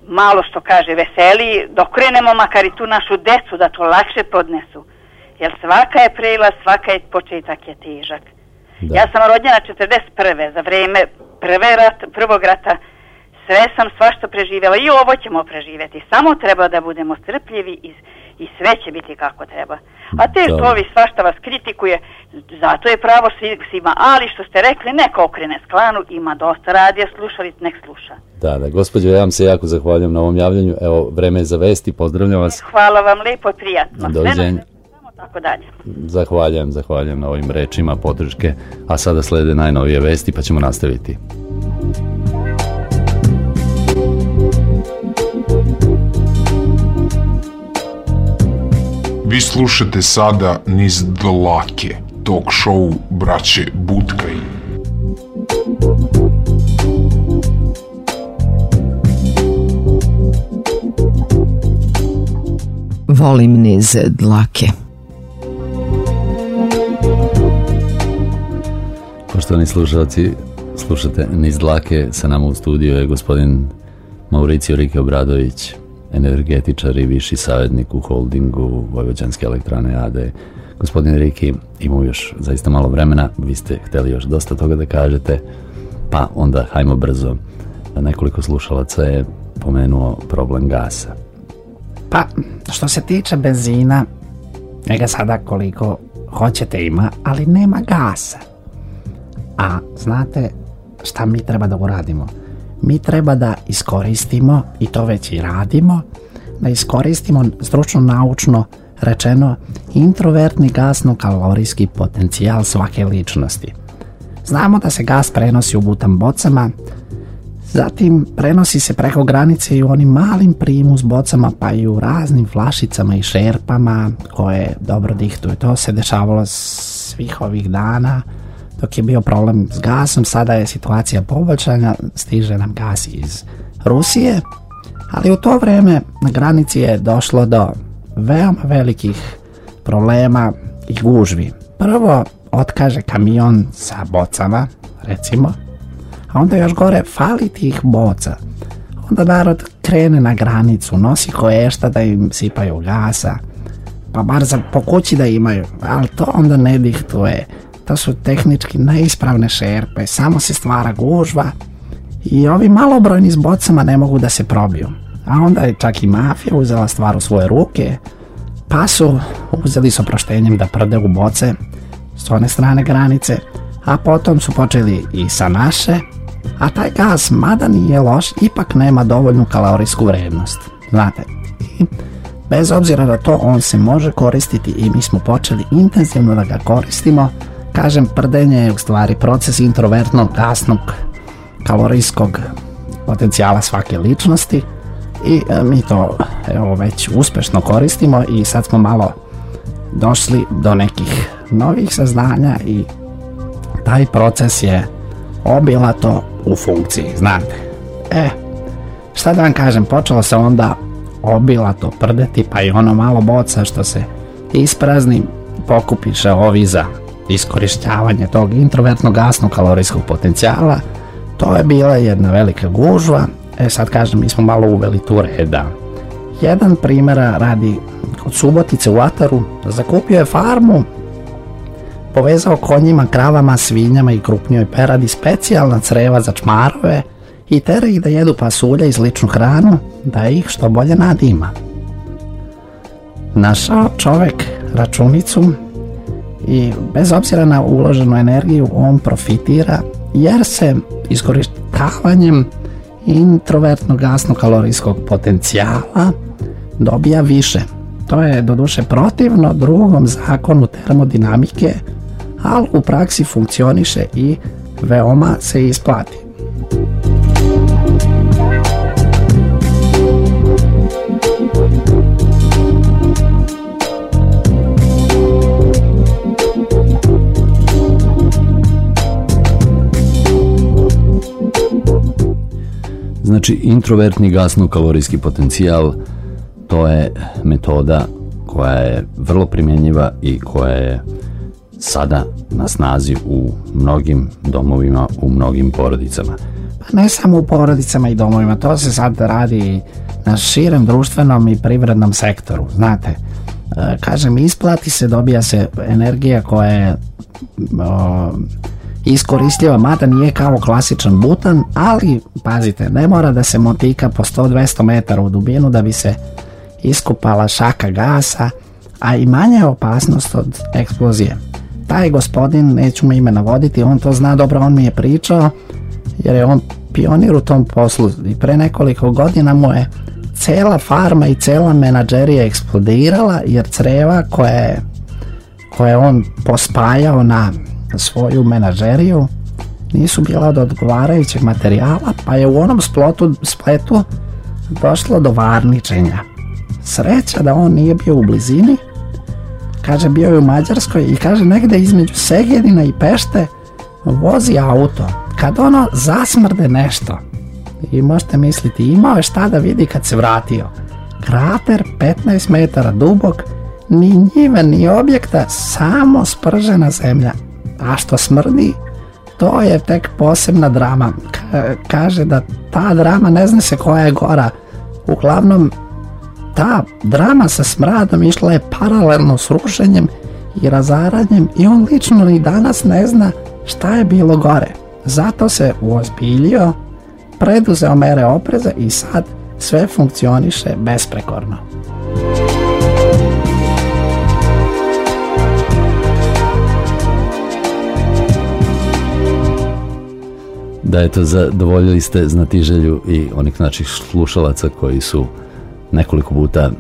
malo što kaže veseliji, da okrenemo makar i tu našu decu da to lakše podnesu. Jer svaka je prelaz, svaka je početak je težak. Ja sam rođena 41. za vrijeme prve rat, prvog rata. Sve sam svašta preživjela i ovo ćemo preživjeti. Samo treba da budemo strpljivi i, i sve će biti kako treba. A te što ovi svašta vas kritikuje, zato je pravo svi- svima. Ali što ste rekli, neka okrene sklanu, ima dosta radija, slušali, nek sluša. Da, da, gospođo, ja vam se jako zahvaljujem na ovom javljanju. Evo, vreme je za vesti, pozdravljam vas. Hvala vam lijepo i prijatno. Doviđenja. Tako dalje. Zahvaljujem, zahvaljujem na ovim rečima podrške. A sada slede najnovije vesti, pa ćemo nastaviti. Vi slušate sada niz dlake, talk show braće Butkaj. Volim niz dlake. Poštovani slušalci, slušate niz dlake, sa nama u studiju je gospodin Mauricio Rike Obradović, energetičar i viši savjetnik u holdingu Vojvođanske elektrane AD. Gospodin Riki, imamo još zaista malo vremena, vi ste htjeli još dosta toga da kažete, pa onda hajmo brzo. Nekoliko slušalaca je pomenuo problem gasa. Pa, što se tiče benzina, njega sada koliko hoćete ima, ali nema gasa. A znate šta mi treba da uradimo? Mi treba da iskoristimo, i to već i radimo, da iskoristimo stručno naučno rečeno introvertni gasno-kalorijski potencijal svake ličnosti. Znamo da se gas prenosi u butan bocama, Zatim prenosi se preko granice i u onim malim primus bocama pa i u raznim flašicama i šerpama koje dobro dihtuju. To se dešavalo svih ovih dana dok je bio problem s gasom. Sada je situacija poboljšana, stiže nam gas iz Rusije, ali u to vrijeme na granici je došlo do veoma velikih problema i gužvi. Prvo otkaže kamion sa bocama, recimo, a onda još gore fali tih boca. Onda narod krene na granicu, nosi koješta da im sipaju gasa. pa bar za po kući da imaju, ali to onda ne dihtuje. To su tehnički neispravne šerpe, samo se stvara gužva i ovi malobrojni s bocama ne mogu da se probiju. A onda je čak i mafija uzela stvar u svoje ruke, pa su uzeli s oproštenjem da prde u boce s one strane granice, a potom su počeli i sa naše, a taj gaz, mada nije loš, ipak nema dovoljnu kalorijsku vrednost. Znate, bez obzira na to on se može koristiti i mi smo počeli intenzivno da ga koristimo. Kažem, prdenje je u stvari proces introvertnog, gasnog, kalorijskog potencijala svake ličnosti i e, mi to evo već uspešno koristimo i sad smo malo došli do nekih novih saznanja i taj proces je obilato u funkciji, znate. E, šta da vam kažem, počelo se onda obilato prdeti, pa i ono malo boca što se isprazni, pokupiše ovi za iskorištavanje tog introvertnog gasnog kalorijskog potencijala. To je bila jedna velika gužva. E sad kažem, mi smo malo uveli tu reda. Jedan primjera radi kod Subotice u Ataru, zakupio je farmu, povezao konjima, kravama, svinjama i krupnjoj peradi specijalna creva za čmarove i tera ih da jedu pasulja i sličnu hranu, da ih što bolje nadima. Našao čovjek računicu i bez obzira na uloženu energiju on profitira jer se iskorištavanjem introvertnog gasno kalorijskog potencijala dobija više. To je doduše protivno drugom zakonu termodinamike, ali u praksi funkcioniše i veoma se isplati. Znači, introvertni gasno-kalorijski potencijal to je metoda koja je vrlo primjenjiva i koja je sada na snazi u mnogim domovima, u mnogim porodicama. Pa ne samo u porodicama i domovima, to se sad radi na širem društvenom i privrednom sektoru, znate. E, kažem, isplati se, dobija se energija koja je iskoristljiva, mada nije kao klasičan butan, ali pazite, ne mora da se motika po 100-200 metara u dubinu da bi se iskupala šaka gasa, a i manja je opasnost od eksplozije. Taj gospodin, neću mu ime navoditi, on to zna dobro, on mi je pričao, jer je on pionir u tom poslu i pre nekoliko godina mu je cela farma i cela menadžerija eksplodirala jer creva koje je, koje on pospajao na svoju menažeriju nisu bila od odgovarajućeg materijala pa je u onom splotu, spletu došlo do varničenja. Sreća da on nije bio u blizini, kaže bio je u Mađarskoj i kaže negde između Segedina i Pešte vozi auto. Kad ono zasmrde nešto i možete misliti imao je šta da vidi kad se vratio. Krater 15 metara dubok, ni njive ni objekta, samo spržena zemlja a što smrdi, to je tek posebna drama. kaže da ta drama ne zna se koja je gora. Uglavnom, ta drama sa smradom išla je paralelno s rušenjem i razaranjem i on lično ni danas ne zna šta je bilo gore. Zato se uozbiljio, preduzeo mere opreza i sad sve funkcioniše besprekorno. Da, eto, zadovoljili ste znatiželju i onih naših slušalaca koji su nekoliko puta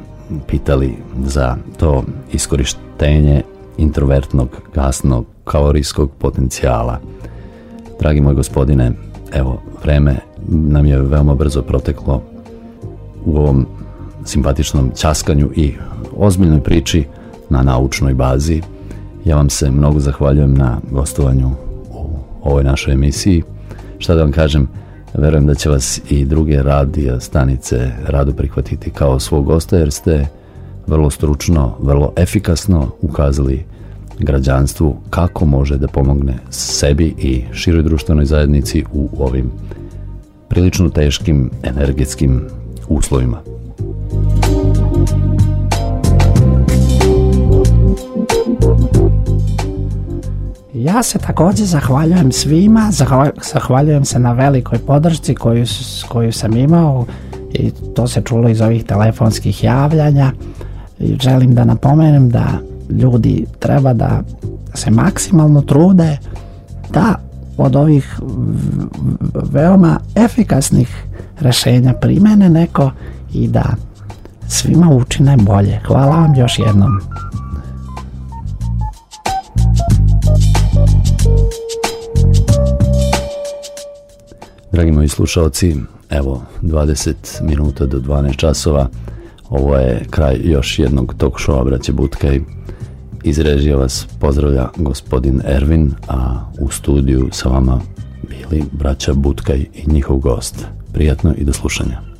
pitali za to iskorištenje introvertnog, gasnog, kalorijskog potencijala. Dragi moj gospodine, evo, vreme nam je veoma brzo proteklo u ovom simpatičnom časkanju i ozbiljnoj priči na naučnoj bazi. Ja vam se mnogo zahvaljujem na gostovanju u ovoj našoj emisiji šta da vam kažem, verujem da će vas i druge radija stanice rado prihvatiti kao svog gosta jer ste vrlo stručno, vrlo efikasno ukazali građanstvu kako može da pomogne sebi i široj društvenoj zajednici u ovim prilično teškim energetskim uslovima. Ja se također zahvaljujem svima, zahva- zahvaljujem se na velikoj podršci koju, koju sam imao i to se čulo iz ovih telefonskih javljanja. Želim da napomenem da ljudi treba da se maksimalno trude da od ovih veoma efikasnih rešenja primene neko i da svima učine bolje. Hvala vam još jednom. Dragi moji slušalci, evo 20 minuta do 12 časova. Ovo je kraj još jednog talk showa Braće Butkaj. Iz režije vas pozdravlja gospodin Ervin, a u studiju sa vama bili Braća Butkaj i njihov gost. Prijatno i do slušanja.